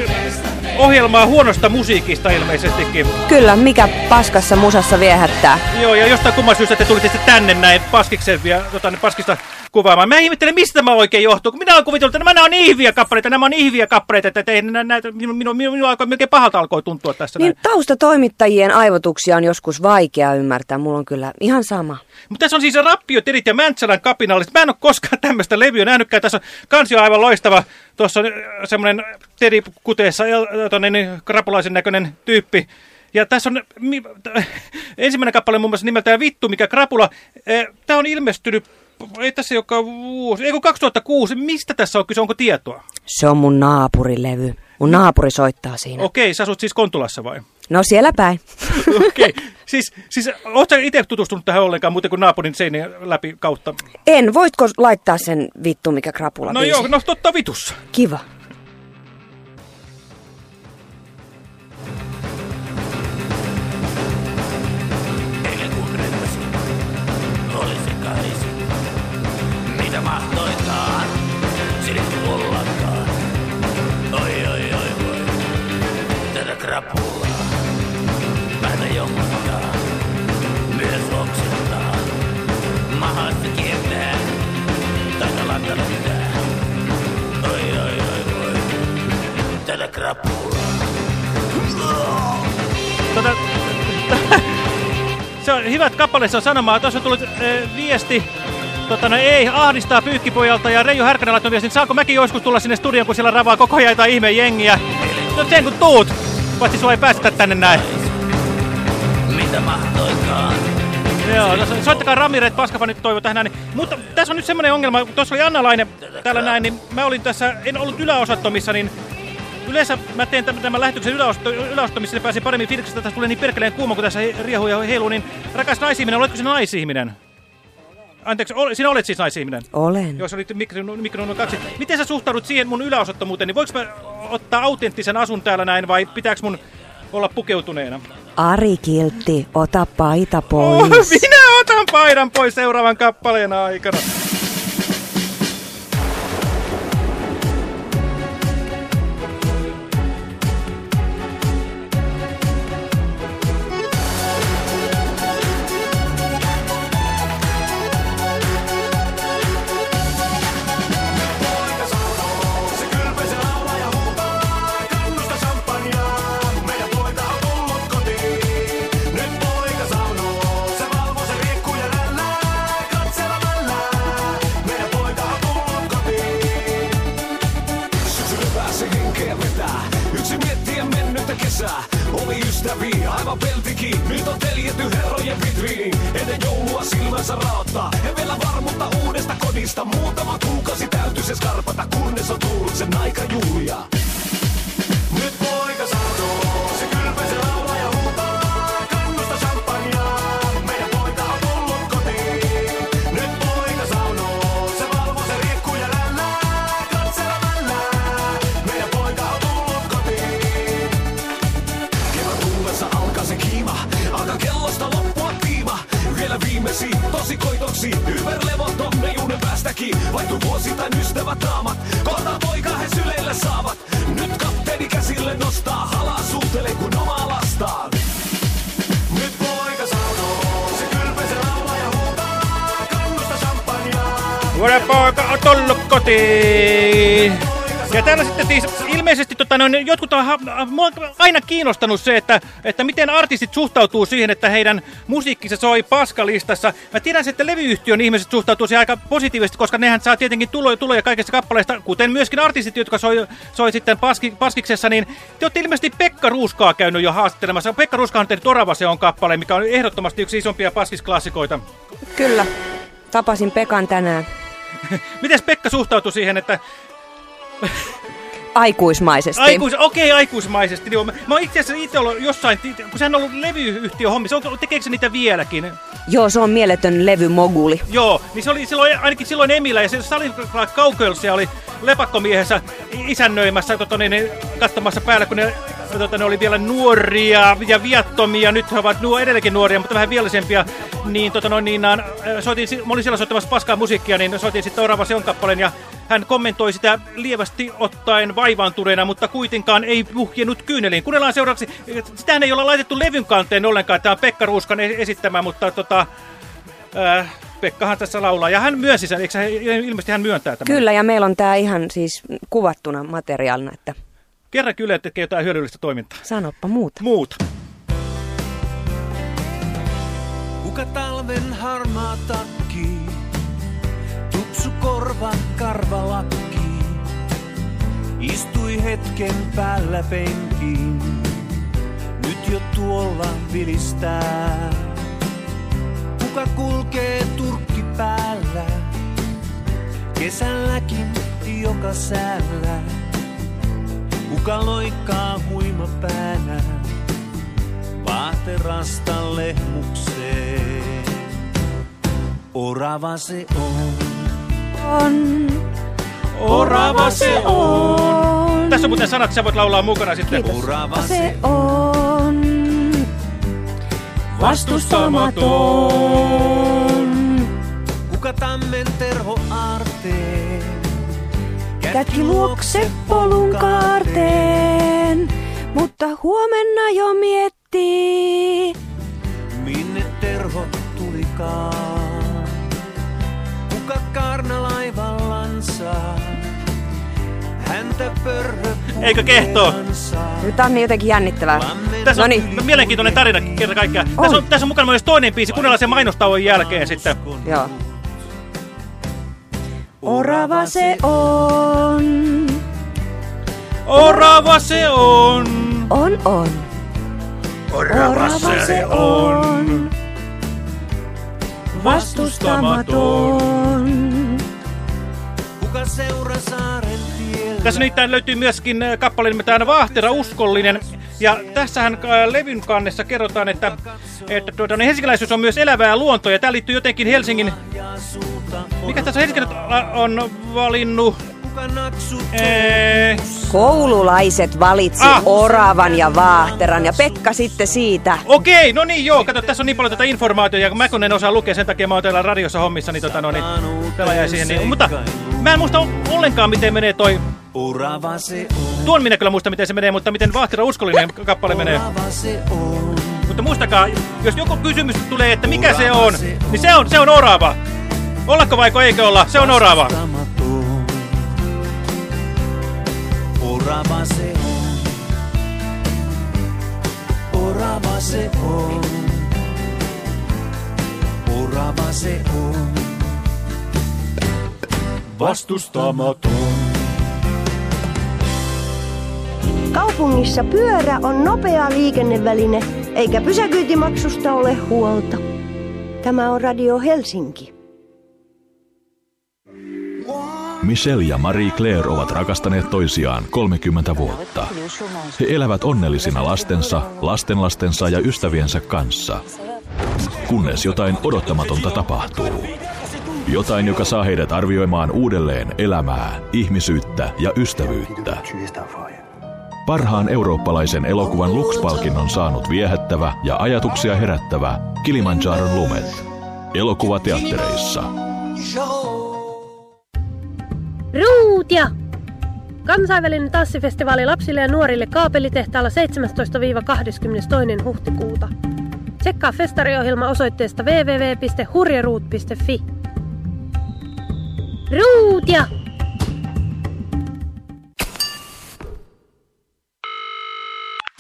ohjelmaa huonosta musiikista ilmeisestikin. Kyllä, mikä paskassa musassa viehättää. Joo, ja jostain kumman syystä te tulitte sitten tänne näin paskiksen ja tota, paskista kuvaamaan. Mä ihmettelen, mistä tämä oikein johtuu, kun minä olen kuvitellut, että nämä on niin hyviä kappaleita, nämä on niin hyviä kappaleita, että ei nä- näitä, minun, minun, minun, minun alkoi melkein pahalta alkoi tuntua tässä Niin näin. taustatoimittajien aivotuksia on joskus vaikea ymmärtää. Mulla on kyllä ihan sama. Mutta tässä on siis Rappio, Terit ja Mäntsälän kapinalliset. Mä en ole koskaan tämmöistä levyä nähnytkään. Tässä on kansio aivan loistava. Tuossa on äh, semmoinen Teri kuteessa tonne, niin, krapulaisen näköinen tyyppi. Ja tässä on t- *laughs* ensimmäinen kappale muun muassa nimeltään Vittu, mikä krapula. Tämä on ilmestynyt, ei tässä joka vuosi, ei kun 2006. Mistä tässä on kyse, onko tietoa? Se on mun naapurilevy. Mun naapuri soittaa siinä. Okei, sä asut siis Kontulassa vai? No siellä päin. *laughs* Okei, siis, siis ootko itse tutustunut tähän ollenkaan muuten kuin naapurin seinien läpi kautta? En, voitko laittaa sen vittu mikä krapula No biisi? joo, no totta vitussa. Kiva. Se on hyvät kappale, se on sanomaa. Tuossa on tullut äh, viesti, tota, no, ei, ahdistaa pyykkipojalta ja Reijo Härkänen laittoi viestin, saanko mäkin joskus tulla sinne studioon, kun siellä ravaa koko ajan jotain ihme jengiä. No sen kun tuut, paitsi sua ei päästä tänne näin. Mitä mahtoikaan, Joo, tässä, soittakaa Ramireet, paskafanit toivo tähän näin. Mutta tässä on nyt semmoinen ongelma, kun tuossa oli Anna Laine täällä näin, niin mä olin tässä, en ollut yläosattomissa, niin Yleensä mä teen tämän, tämän lähetyksen yläosto, yläostomissa, niin pääsin paremmin fiiliksestä, että tässä tulee niin perkeleen kuuma, kun tässä riehuu ja heiluu, niin rakas naisihminen, oletko sinä naisihminen? Anteeksi, ol, sinä olet siis naisihminen? Olen. Jos olit mikro, mikro kaksi. Miten sä suhtaudut siihen mun yläosattomuuteen, niin voiko mä ottaa autenttisen asun täällä näin, vai pitääkö mun olla pukeutuneena? Ari Kiltti, ota paita Oh, *laughs* pois. minä otan paidan pois seuraavan kappaleen aikana. Tota, noin, jotkut on aina kiinnostanut se, että, että miten artistit suhtautuu siihen, että heidän musiikkinsa soi paskalistassa. Mä tiedän, että levyyhtiön ihmiset suhtautuu siihen aika positiivisesti, koska nehän saa tietenkin tuloja, tuloja kaikista kappaleista, kuten myöskin artistit, jotka soi, soi sitten paski, paskiksessa, niin te olette ilmeisesti Pekka Ruuskaa käynyt jo haastattelemassa. Pekka Ruuska on tehnyt Orava se on kappale, mikä on ehdottomasti yksi isompia paskisklassikoita. Kyllä. Tapasin Pekan tänään. *laughs* Miten Pekka suhtautuu siihen, että Aikuismaisesti. Aikuis, okei, aikuismaisesti. Niin on. mä oon itse asiassa itse ollut jossain, kun sehän on ollut levyyhtiö hommissa, tekeekö se niitä vieläkin? Joo, se on mieletön levymoguli. Joo, niin se oli silloin, ainakin silloin Emillä ja se Salin Kaukölsiä oli lepakkomiehessä isännöimässä tota, niin, katsomassa päällä, kun ne, tota, ne oli vielä nuoria ja viattomia. Nyt he ovat nuo edelleenkin nuoria, mutta vähän vieläisempiä. Niin, tota, no, niin naan, soitin, mä olin siellä soittamassa paskaa musiikkia, niin soitin sitten Orava Seon kappaleen ja hän kommentoi sitä lievästi ottaen vaivaantuneena, mutta kuitenkaan ei puhjennut kyyneliin. Kuunnellaan seuraavaksi, sitähän ei olla laitettu levyn kanteen ollenkaan, tämä on Pekka Ruuskan esittämä, mutta tota, äh, Pekkahan tässä laulaa. Ja hän myönsi sen, eikö hän, ilmeisesti hän myöntää tämän? Kyllä, ja meillä on tää ihan siis kuvattuna materiaalina, että Kerran kyllä tekee jotain hyödyllistä toimintaa. sanoppa muuta. Muuta. Kuka talven harmaa takki, tupsu korva karvalakki, istui hetken päällä penkiin, nyt jo tuolla vilistää. Kuka kulkee turkki päällä, kesälläkin joka säällä, kuka loikkaa huima päänä vaaterasta lehmukseen. Orava se on. On. Orava se on. Tässä on muuten sanat, sä voit laulaa mukana sitten. Orava Se on vastustamaton. Kuka tammen terho aarteen? Kätki luokse polun kaarteen, mutta huomenna jo miettii. Minne terho tulikaan? Eikö kehtoo? Nyt on niin jotenkin jännittävää. Tässä on Noniin. mielenkiintoinen tarina kerta kaikkiaan. Tässä on, tässä on mukana myös toinen biisi, kuunnellaan sen mainostauon jälkeen sitten. Joo. Orava se on. Orava se on. On, on. Orava se on. Vastustamaton. Kuka seura saaren tiellä? Tässä nimittäin löytyy myöskin äh, kappale nimeltään Vaahtera uskollinen. Ja tässähän äh, levyn kannessa kerrotaan, että, että tuota, niin helsinkiläisyys on myös elävää luontoa. Ja tämä liittyy jotenkin Helsingin... Mikä tässä Helsingin äh, on valinnut? Ee, Koululaiset valitsi Ah. oravan ja vaahteran ja Pekka sitten siitä. Okei, no niin joo, kato, tässä on niin paljon tätä informaatiota ja kun mä kun en osaa lukea, sen takia mä oon täällä radiossa hommissa, niin, tota, no, niin täällä jäi siihen. Niin, mutta mä en muista ollenkaan, miten menee toi... Orava se on. Tuon minä kyllä muista, miten se menee, mutta miten Vaahtera uskollinen kappale menee. Se on. Mutta muistakaa, jos joku kysymys tulee, että mikä se on, niin se on, se on orava. Ollako vaiko eikö olla? Se on orava. Orava se on. Orava se on. Orava se on. Vastustamaton. Kaupungissa pyörä on nopea liikenneväline, eikä pysäköintimaksusta ole huolta. Tämä on Radio Helsinki. Michelle ja Marie Claire ovat rakastaneet toisiaan 30 vuotta. He elävät onnellisina lastensa, lastenlastensa ja ystäviensä kanssa. Kunnes jotain odottamatonta tapahtuu. Jotain, joka saa heidät arvioimaan uudelleen elämää, ihmisyyttä ja ystävyyttä. Parhaan eurooppalaisen elokuvan Lux-palkinnon saanut viehättävä ja ajatuksia herättävä Kilimanjaron lumet. Elokuva teattereissa. Ruutia! Kansainvälinen tassifestivaali lapsille ja nuorille kaapelitehtaalla 17-22. huhtikuuta. Tsekkaa festariohjelma osoitteesta www.hurjeruut.fi. rootia!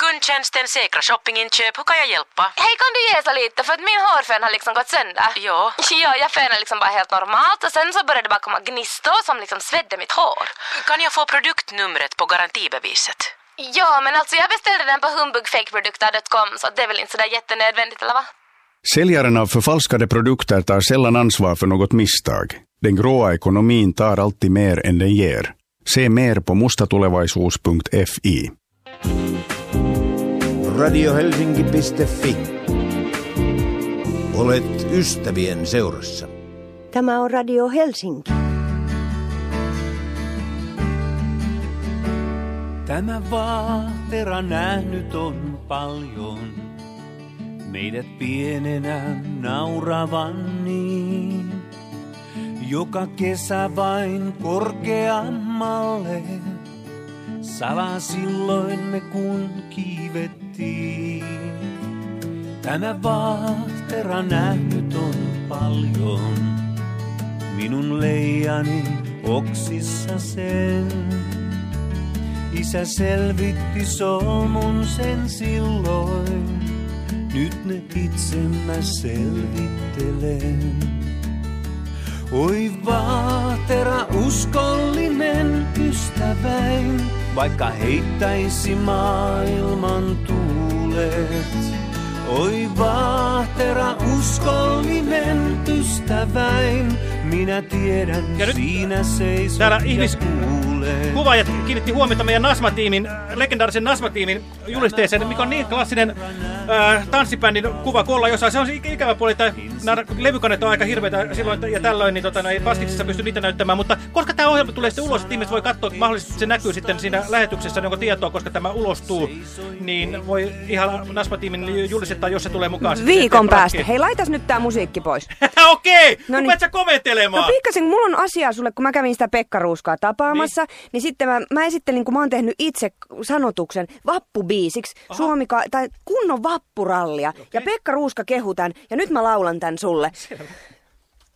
Kundtjänsten Säkra Shoppinginköp, hur kan jag hjälpa? Hej, kan du ge så lite? För att min hårfön har liksom gått sönder. Ja. *laughs* Ja, jag fönade liksom bara helt normalt och sen så började det bara komma gnistor som liksom svedde mitt hår. Kan jag få produktnumret på garantibeviset? Ja, men alltså jag beställde den på humbugfakeprodukter.com så det är väl inte sådär jättenödvändigt, eller va? Säljaren av förfalskade produkter tar sällan ansvar för något misstag. Den gråa ekonomin tar alltid mer än den ger. Se mer på mustatulevaisuus.fi. Radiohelsinki.fi. Olet ystävien seurassa. Tämä on Radio Helsinki. Tämä vaatera nähnyt on paljon. Meidät pienenä nauravan niin. Joka kesä vain korkeammalle. Salaa silloin me kun kiivettiin. Tämä vaatera nähnyt on paljon. Minun leijani oksissa sen. Isä selvitti solmun sen silloin. Nyt ne itse mä selvittelen. Oi vaatera uskollinen ystäväin, vaikka heittäisi maailman tuulet. Oi vaatera uskollinen ystäväin, minä tiedän Ja nyt siinä seisot Täällä ja kuulet. Kuvaajat kiinnitti huomiota meidän Nasma-tiimin, legendaarisen Nasma-tiimin julisteeseen, mikä on niin klassinen äh, tanssibändin kuva, kun ollaan jossain. Se on ik- ikävä puoli, että nämä levykannet on aika hirveitä silloin ja tällöin, niin tota, no, ei pastiksissa pysty niitä näyttämään. Mutta koska tämä ohjelma tulee sitten ulos, että ihmiset voi katsoa, että mahdollisesti se näkyy sitten siinä lähetyksessä, niin onko tietoa, koska tämä ulostuu, niin voi ihan Nasma-tiimin julistaa, jos se tulee mukaan. Viikon päästä. Hei, laita nyt tää musiikki pois. *laughs* Okei, No niin. sä komentelemaan. No pikkasen, mulla on asiaa sulle, kun mä kävin sitä Pekka Ruuskaa tapaamassa, niin, niin sitten mä, mä esittelin, kun mä oon tehnyt itse sanotuksen vappubiisiksi, Suomika, tai kunnon vappurallia. Okay. Ja Pekka Ruuska kehu tän, ja nyt mä laulan tän sulle.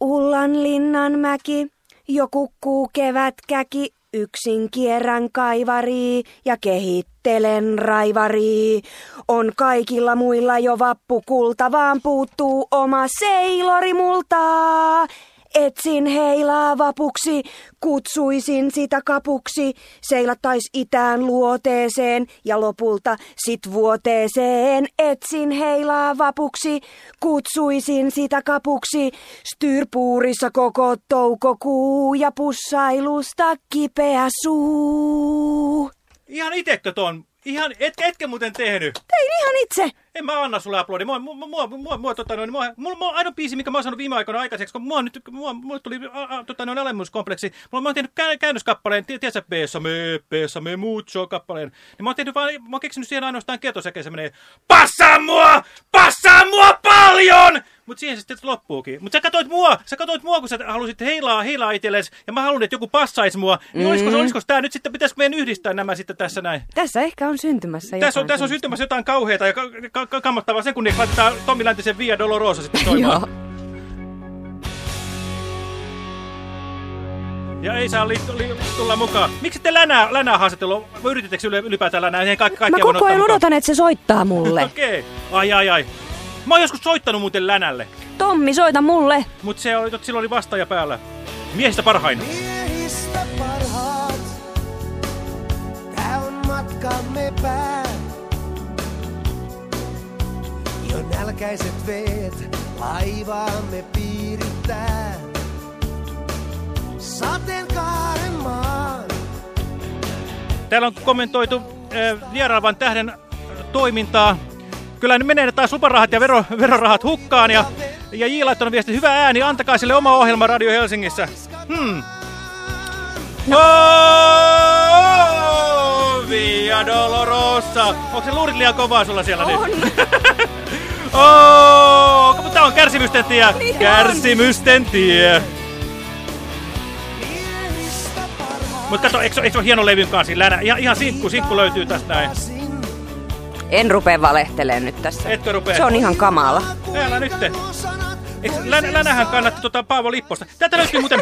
Ullan linnan mäki, jo kukkuu kevätkäki, yksin kierrän kaivarii ja kehittelen raivarii. On kaikilla muilla jo vappukulta, vaan puuttuu oma seilori multaa. Etsin heilaa vapuksi, kutsuisin sitä kapuksi, seilattais itään luoteeseen ja lopulta sit vuoteeseen. Etsin heilaa vapuksi, kutsuisin sitä kapuksi, styrpuurissa koko toukokuu ja pussailusta kipeä suu. Ihan itekö ton? Ihan, etkä, etkä muuten tehnyt. Tein ihan itse. En mä anna sulle aplodi. Mua, mua, mua, mua, mua, tota, noin, mua, mulla, mulla on ainoa biisi, mikä mä oon saanut viime aikoina aikaiseksi, kun mua, nyt, mua, mulle tuli a, a, tota, noin alemmuuskompleksi. Mulla, mä oon tehnyt kää, käännöskappaleen, tiedätkö, Bessame, Bessame mucho kappaleen. Niin mä oon tehnyt vaan, mä oon keksinyt siihen ainoastaan ketosäkeen, se menee, passaa mua, passaa mua paljon! Mut siihen se sitten loppuukin. Mut sä katsoit mua, sä katsoit mua, kun sä halusit heilaa, heilaa itsellesi, ja mä haluan, että joku passaisi mua. Niin Mm. olisiko, olisiko tää nyt sitten, pitäisikö meidän yhdistää nämä sitten tässä näin? Tässä ehkä on syntymässä Tässä on, tässä on syntymässä jotain kauheata ja ka ka ka kammottavaa sen, kun niin laitetaan Tommi Läntisen Via Dolorosa sitten soimaan. Ja ei saa li li tulla mukaan. Miksi te länää, länää haastattelua? Yritettekö yle ylipäätään länää? Eihän kaikki, kaikki Mä koko ajan odotan, että se soittaa mulle. *laughs* Okei. Okay. Ai ai ai. Mä oon joskus soittanut muuten länälle. Tommi, soita mulle. Mut se oli, silloin oli vastaaja päällä. Miehistä parhain. Miehistä parhaat, tää on matkamme pää. Jo nälkäiset veet laivaamme piirittää. Sateenkaaren maan, Täällä on kommentoitu äh, vieraavan tähden toimintaa. Kyllä ne menee taas luparahat ja vero, verorahat hukkaan. Ja, ja J. laittanut viesti, hyvä ääni, antakaa sille oma ohjelma Radio Helsingissä. Hmm. Oh, Via Dolorosa. Onko se luurit liian kovaa sulla siellä nyt? On. *laughs* oh, mutta tää on kärsimysten tie. Niin on. Kärsimysten tie. Mutta kato, eikö, se- eikö se ole hieno levyn kanssa? Ihan, ihan sinkku, sinkku löytyy tästä näin. En rupea valehtelemaan nyt tässä. Etkö rupea? Se on ihan kamala. Älä nyt. Länähän kannatti tota Paavo Lipposta. Täältä löytyy muuten...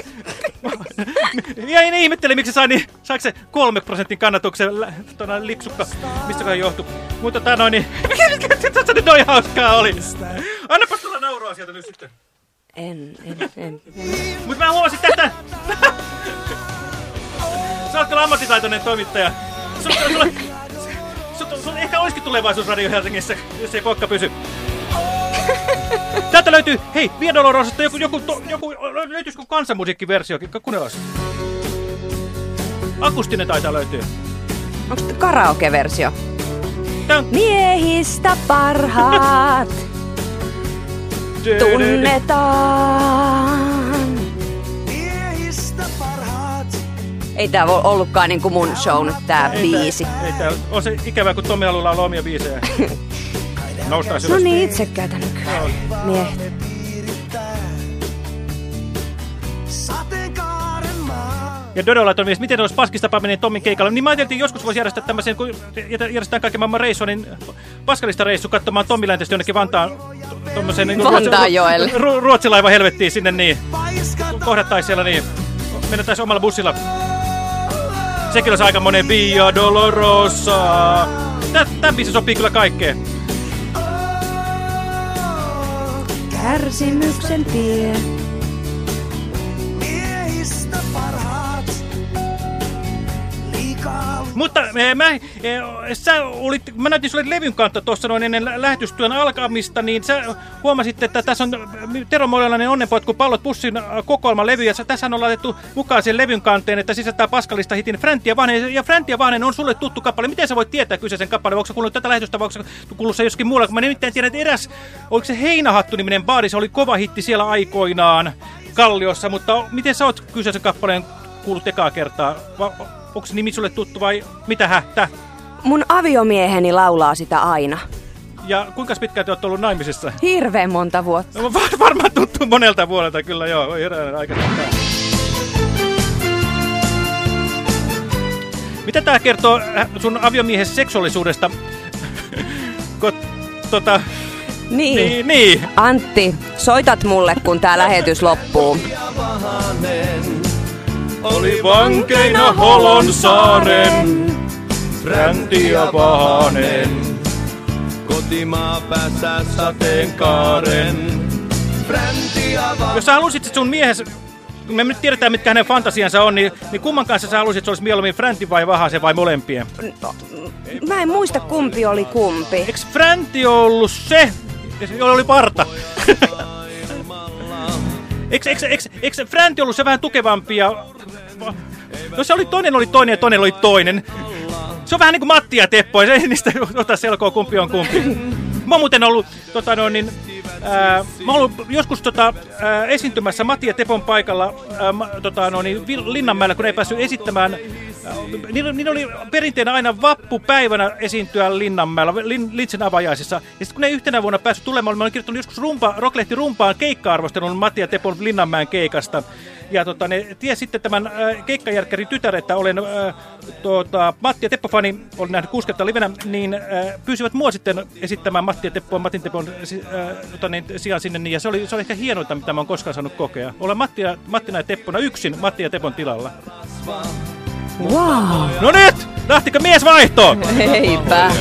*laughs* ja en ihmettele, miksi sai niin... Saiko se kolme prosentin kannatuksen tuona lipsukka? Mistä kai johtuu? Mutta tota noin niin... *laughs* Tässä nyt noin hauskaa oli. Annapas tulla nauroa sieltä nyt sitten. En, en, en. Mutta mä huomasin tästä... Sä oot kyllä ammattitaitoinen toimittaja. Sulla, sulla, sulla, sulla ehkä olisikin tulevaisuus Radio Helsingissä, jos ei kokka pysy. *laughs* Täältä löytyy, hei, Via Dolorosasta joku, joku, to, joku löytyisikö kansanmusiikkiversiokin? Kuunnellaan. Akustinen taitaa löytyä. Onko karaoke-versio? Tän... Miehistä parhaat tunnetaan. Miehistä parhaat. Ei tää ole ollutkaan niinku mun show nyt tää Ei biisi. tää- Ei tää, on se ikävää, kun Tommi Alulla on omia biisejä. *laughs* Noustaan No niin, nykyään. Miehet. Sateenkaaren maa. Ja Dodo laittoi mies, miten olisi paskista tapa menee Tommin keikalle. Niin mä ajattelin, että joskus voisi järjestää tämmöisen, kun järjestetään kaiken maailman reissua, niin paskalista reissu katsomaan Tommiläntestä jonnekin Vantaan tommoseen niin Vantaanjoelle. Ru ruotsilaiva helvettiin sinne niin. Kohdattais siellä niin. Mennään omalla bussilla. Sekin olisi aika monen Via Dolorosa. Tää biisi sopii kyllä kaikkeen. Kärsimyksen tie. Mutta eh, mä, eh, sä olit, mä näytin sulle levyn kantta tuossa noin ennen lä- lähetystyön alkamista, niin sä huomasit, että tässä on Tero Moilainen onnenpotku pallot pussin äh, kokoelman levy, ja sä- tässä on laitettu mukaan sen levyn kanteen, että sisältää Paskalista hitin Fräntti ja Vahnen, ja Fräntti ja Vahnen on sulle tuttu kappale. Miten sä voit tietää kyseisen kappaleen? Onko kuullut tätä lähetystä, vai onko kuullut se joskin muualla? Kun mä nimittäin tiedän, että eräs, oliko se Heinähattu-niminen baari, se oli kova hitti siellä aikoinaan Kalliossa, mutta miten sä oot kyseisen kappaleen kuullut ekaa kertaa? Va onko nimi sulle tuttu vai mitä hättä? Mun aviomieheni laulaa sitä aina. Ja kuinka pitkään te olette ollut naimisissa? Hirveän monta vuotta. No, var- varmaan tuttu monelta vuodelta kyllä, joo. Oi, herranen aika. Mitä tää kertoo äh, sun aviomiehesi seksuaalisuudesta? *laughs* Ko, tota, Niin. Niin, niin. Antti, soitat mulle, kun tää lähetys loppuu. Oli vankeina Holon saaren, Fränti ja Vahanen. Kotimaa päässä sateenkaaren. Fränti ja Jos sä halusit, että sun miehes, kun me nyt tiedetään, mitkä hänen fantasiansa on, niin, niin kumman kanssa sä halusit, että se olisi mieluummin Fränti vai Vahasen vai molempien? Mä en muista kumpi oli kumpi. Eikö Fränti ollut se, jolla oli parta? *laughs* Eikö, eikö, eikö, eikö Fränti ollut se vähän tukevampi ja... No se oli toinen oli toinen ja toinen oli toinen. Se on vähän niin kuin Matti ja Teppo, ei niistä ota selkoa kumpi on kumpi. Mä oon muuten ollut, tota noin, niin, ää, mä ollut joskus tota, ää, esiintymässä Matti ja Tepon paikalla ää, tota, noin, niin, Linnanmäellä, kun ei päässyt esittämään. Ää, Niin, oli perinteenä aina vappupäivänä esiintyä Linnanmäellä, Lin, Litsen avajaisissa. Ja sitten kun ei yhtenä vuonna päässyt tulemaan, mä olin kirjoittanut joskus rumpa, Rocklehti rumpaan keikka-arvostelun Matti ja Tepon Linnanmäen keikasta. Ja tota, ne ties sitten tämän äh, keikkajärkkäri tytär, että olen äh, tota, Matti ja Teppo-fani, olen nähnyt kuusi kertaa livenä, niin äh, pyysivät mua sitten esittämään Matti ja Teppoa, Matin Tepon äh, tota, niin, sijaan sinne. Niin, ja se oli, se oli ehkä hienointa, mitä mä oon koskaan saanut kokea. Olla Matti ja, Mattina ja Teppona yksin Matti ja Tepon tilalla. Wow. No nyt! Lähtikö mies vaihtoon? Eipä.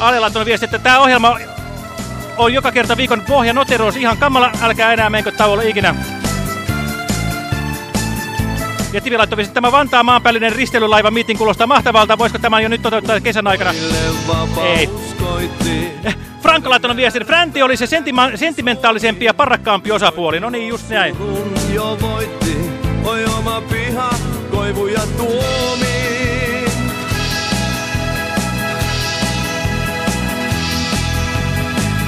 Ale laittanut viesti, että tämä ohjelma on joka kerta viikon pohja noteroos ihan kammala, älkää enää menkö tauolle ikinä. Ja Tivi laittoi viesti, että tämä Vantaan maanpäällinen risteilylaiva meeting kuulostaa mahtavalta. Voisiko tämän jo nyt toteuttaa kesän aikana? Ei. Frank on laittanut viestin, Fränti oli se sentimentaalisempi ja parrakkaampi osapuoli. No niin, just näin. jo voitti, oi oma piha, koivu ja tuomi.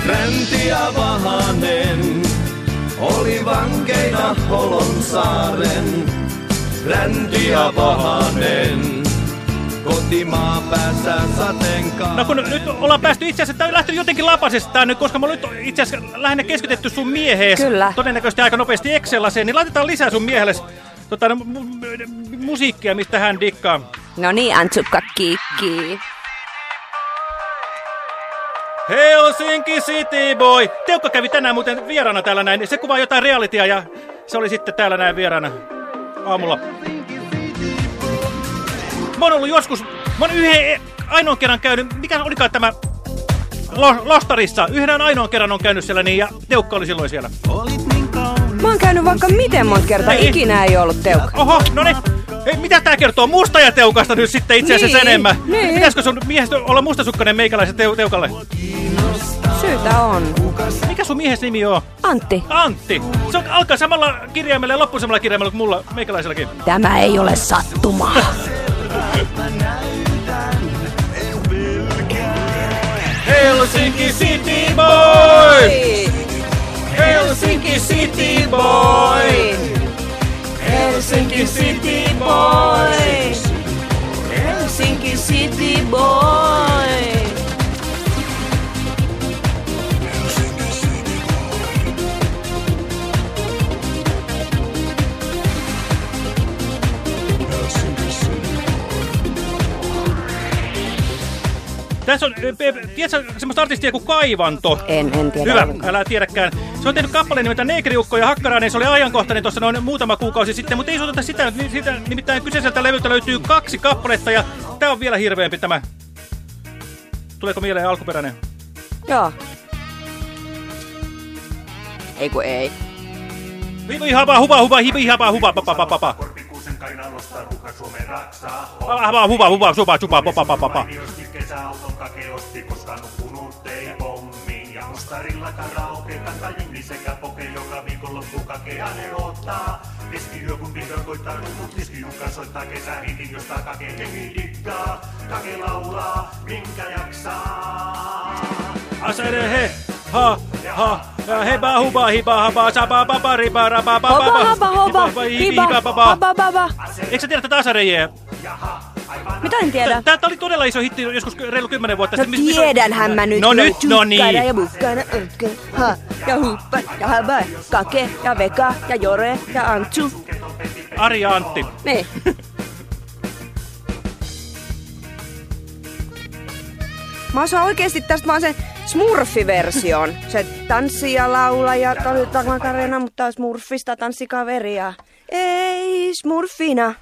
Fränti ja Vahanen oli vankeina Holon saaren. Fränti ja Vahanen kotimaan päässä sateenkaan. No kun nyt ollaan päästy itse asiassa, tämä on lähtenyt jotenkin lapasesta nyt, koska mä nyt itse asiassa lähinnä keskitetty sun miehees. Kyllä. Todennäköisesti aika nopeasti Excelaseen, niin laitetaan lisää sun miehelle tota, no, mu mu musiikkia, mistä hän dikkaa. No niin, Antsukka Kikki. Helsinki City Boy! Teukka kävi tänään muuten vieraana täällä näin. Se kuvaa jotain realitya ja se oli sitten täällä näin vieraana aamulla. Mä oon ollut joskus, mä oon yhden ainoan kerran käynyt, mikä olikaan tämä Lo Lostarissa? Yhden ainoan kerran on käynyt siellä niin ja Teukka oli silloin siellä. Mä oon käynyt vaikka miten monta kertaa, Niin. ikinä ei ollut teukka. Oho, no niin. Hei, mitä tää kertoo musta ja teukasta nyt sitten itse asiassa Niin, enemmän? niin. Pitäisikö sun miehestä olla mustasukkainen meikäläisen teu teukalle? Syytä on. Mikä sun miehes nimi on? Antti. Antti. Se on, alkaa samalla kirjaimella ja loppuu samalla kirjaimella kuin mulla, meikäläiselläkin. Tämä ei ole sattumaa. Helsinki City Boy! Helsinki City Boy! Helsinki City Boy! Helsinki City Boy. Tässä on, eh, eh, tiedätkö semmoista artistia kuin Kaivanto? En, en tiedä. Hyvä, ollenkaan. älä tiedäkään. Se on tehnyt kappaleen nimeltä Negriukko ja Hakkarainen. Se oli ajankohtainen tuossa noin muutama kuukausi sitten, mutta ei se oteta sitä, sitä. Nimittäin kyseiseltä levyltä löytyy kaksi kappaletta ja tää on vielä hirveämpi tämä. Tuleeko mieleen alkuperäinen? Joo. Ei kun ei. Hivi hapa huva huva hivi hapa huva papa papa papa. Hapa huva huva supa supa papa papa papa. Kesäauton kakeosti, koska nukkunut ei pommi. Ja mustarilla karaoke, kantaa jengi sekä poke, joka viikonloppu kakea ne ottaa. Keskiyö kun vihdoin koittaa rummut, tiskijukka soittaa kesähitin, josta kake jengi dikkaa. Kake laulaa, minkä jaksaa. Asere he ha ha ja he ba huba hiba haba sapa papa riba raba papa Hoba, hoba, hoba, hiba, papa. hoba, baba. Eikö sä tiedä tätä Asarejeä? Mitä en tiedä? Tää, tää oli todella iso hitti joskus reilu kymmenen vuotta No sitten. On- tiedänhän mä nyt. No nyt, no niin. Ja mukkana, ötkä, ha, ja huppa, ja haba, kake, ja veka, ja jore, ja antsu. Ari ja Antti. Niin. Mä osaan oikeesti tästä vaan sen smurfiversion. Se tanssi ja laula ja takakarena, mutta smurfista tanssikaveria. Ei smurfina.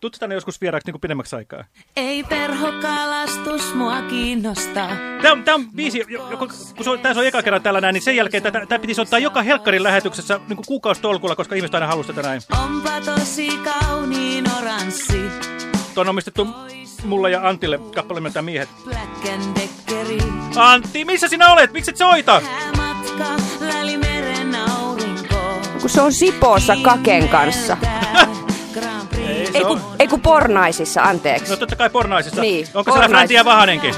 Tuutko tänne joskus vieraaksi niin kuin pidemmäksi aikaa? Ei perhokalastus mua kiinnosta. Tämä on, tää on biisi, kun se on, tää on eka kerran tällä näin, niin sen jälkeen tätä, tää piti soittaa joka helkkarin lähetyksessä niin kuin kuukausitolkulla, koska ihmiset aina halusi tätä näin. Onpa tosi kauniin oranssi. Tuo on omistettu mulle ja Antille kappale nimeltään Miehet. Antti, missä sinä olet? Miksi et soita? Matka välimeren aurinko. Kun se on Sipoossa Kaken kanssa. Ei, Ei kun, ei kun pornaisissa, anteeksi. No totta kai pornaisissa. Niin, Onko siellä pornaisissa. Fränti ja Vahanenkin?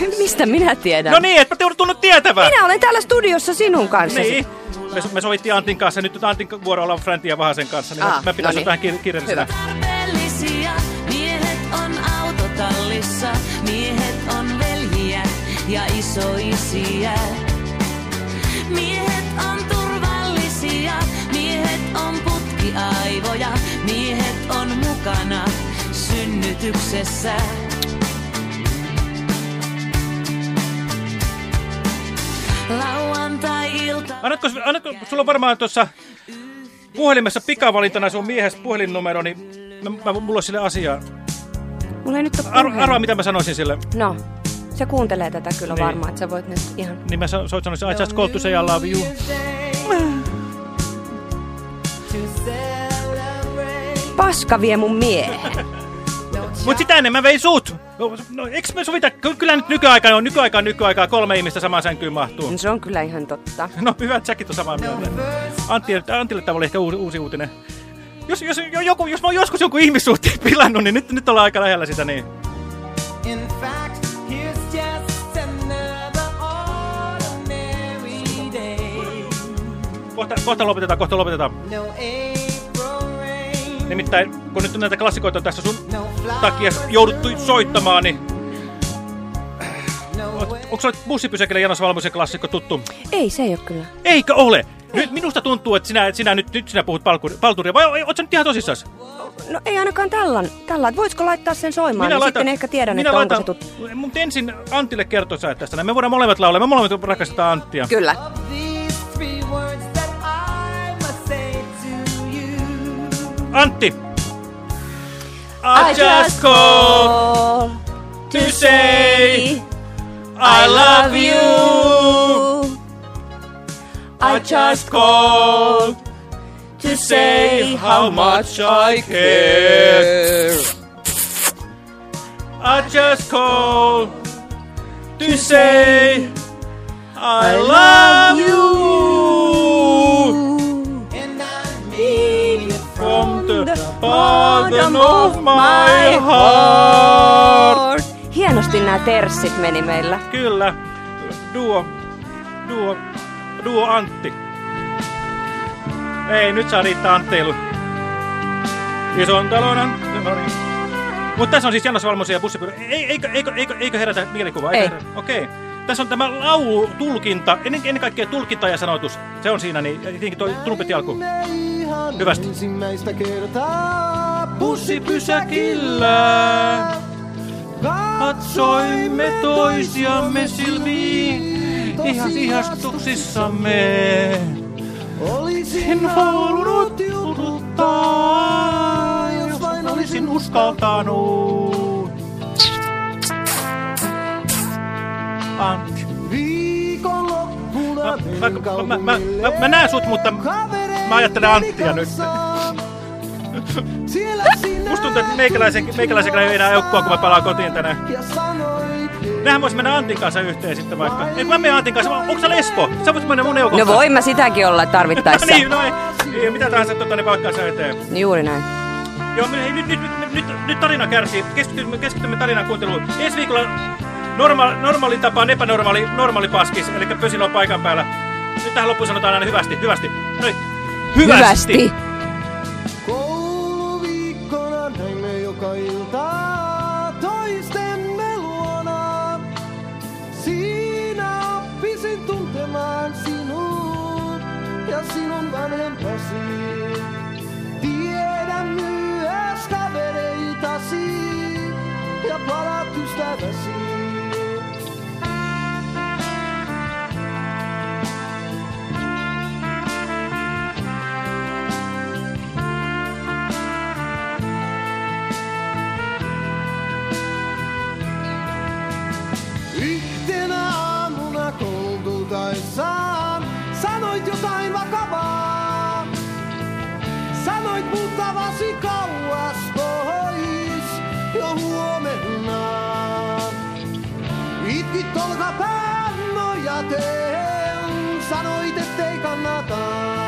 *laughs* Mistä minä tiedän? No niin, etpä te tunnut tietävää. Minä olen täällä studiossa sinun kanssa. Niin. Me, me sovittiin Antin kanssa, nyt Antin vuoro olla Fränti ja Vahasen kanssa, niin Ah, mä, mä pitäisin no niin. vähän kir kirjallisena. Tarpeellisia. Miehet on autotallissa. Miehet on veljiä ja isoisiä. Miehet on turvallisia. Miehet on putkiaivoja. On mukana synnytyksessä. Lauantai-ilta. Annatko, annatko, sulla on varmaan tuossa puhelimessa pikavalintana sun miehes puhelinnumero, niin mä, mä, mulla on sille asiaa. Mulla ei nyt ole puhe- arvaa, mitä mä sanoisin sille. No, se kuuntelee tätä kyllä Niin. varmaan, että sä voit nyt ihan... Niin mä so- sanoisin, I just called to say I love you. Paska vie mun miehen. Mut sitä ennen mä vein sut. No, no eikö me sovita, ky- kyllä nyt nykyaikana on nykyaikaa nykyaikaa kolme ihmistä samaan sänkyyn mahtuu. Se on kyllä ihan totta. No hyvä, että säkin on samaa mieltä. Antti, Antille tämä oli ehkä uusi, uusi uutinen. Jos, jos, jo- joku, jos mä oon joskus jonkun ihmissuhteen pilannut, niin nyt, nyt ollaan aika lähellä sitä niin. In fact, here's just another ordinary day. Kohta, kohta lopetetaan, kohta lopetetaan. No rain, Nimittäin, kun nyt näitä klassikoita tässä sun takia jouduttu soittamaan, niin... Onko sulle bussipysäkille Janos Valmoisen klassikko tuttu? Ei, se ei ole kyllä. Eikö ole? Nyt minusta tuntuu, että sinä, sinä nyt, nyt sinä puhut palturia, vai ootko nyt ihan tosissaan? No ei ainakaan tällä. tällä. Voisiko laittaa sen soimaan, niin sitten ehkä tiedän, minä että laitan, onko se tuttu. Mutta ensin Antille kertoo sä tästä. Me voidaan molemmat laulaa. Me molemmat rakastetaan Anttia. Kyllä. Antti! I just call to say I love you. I just called to say how much I care. I just called to say I love you. Bottom of my heart. Hienosti nämä terssit meni meillä. Kyllä. Duo. Duo. Duo Antti. Ei, nyt saa riittää Antteilu. Ison talon Antti. Niin. Mutta tässä on siis Jannas Valmosen ja bussipyörä. Ei, eikö, eikö, eikö, eikö herätä mielikuvaa? Ei. Okei. Tässä on tämä laulu, tulkinta, ennen, ennen kaikkea tulkinta ja sanotus. Se on siinä, niin tietenkin toi trumpetti alkuun. Hyvästi. Ensimmäistä kertaa Bussipysäkillä katsoimme toisiamme silmiin ihan ihastuksissamme. En halunnut jututtaa, jos vain olisin uskaltanut. Antti. Viikonloppuna Mä, mä, mä, mä, mä, mä näen sut, mutta mä ajattelen Anttia nyt. Musta tuntuu, että meikäläisen, meikäläisen ei enää eukkoa, kun mä palaan kotiin tänään. sanoit Nehän vois mennä Antin kanssa yhteen sitten vaikka. Ei, mä menen Antin kanssa. Onko sä lesbo? Sä voit mennä mun eukon No voin mä sitäkin olla tarvittaessa. *laughs* No niin, no ei. Ei, mitä tahansa tota, niin vaikka sä eteen. Juuri näin. Joo, hei, nyt, nyt, nyt, nyt, nyt tarina kärsii. Keskitymme, keskitymme tarinan kuunteluun. Ensi viikolla norma, normaali tapaan epänormaali normaali paskis, eli pösilö on paikan päällä. Nyt tähän loppuun sanotaan aina hyvästi, hyvästi. Noin. Hyvästi. Kouluviikkona näimme joka ilta toistemme luona. Siinä oppisin tuntemaan sinut ja sinun vanhempasi. Tiedän myös kavereitasi ja palat ystäväsi. Itkit olkapään nojaten, sanoit ettei kannata.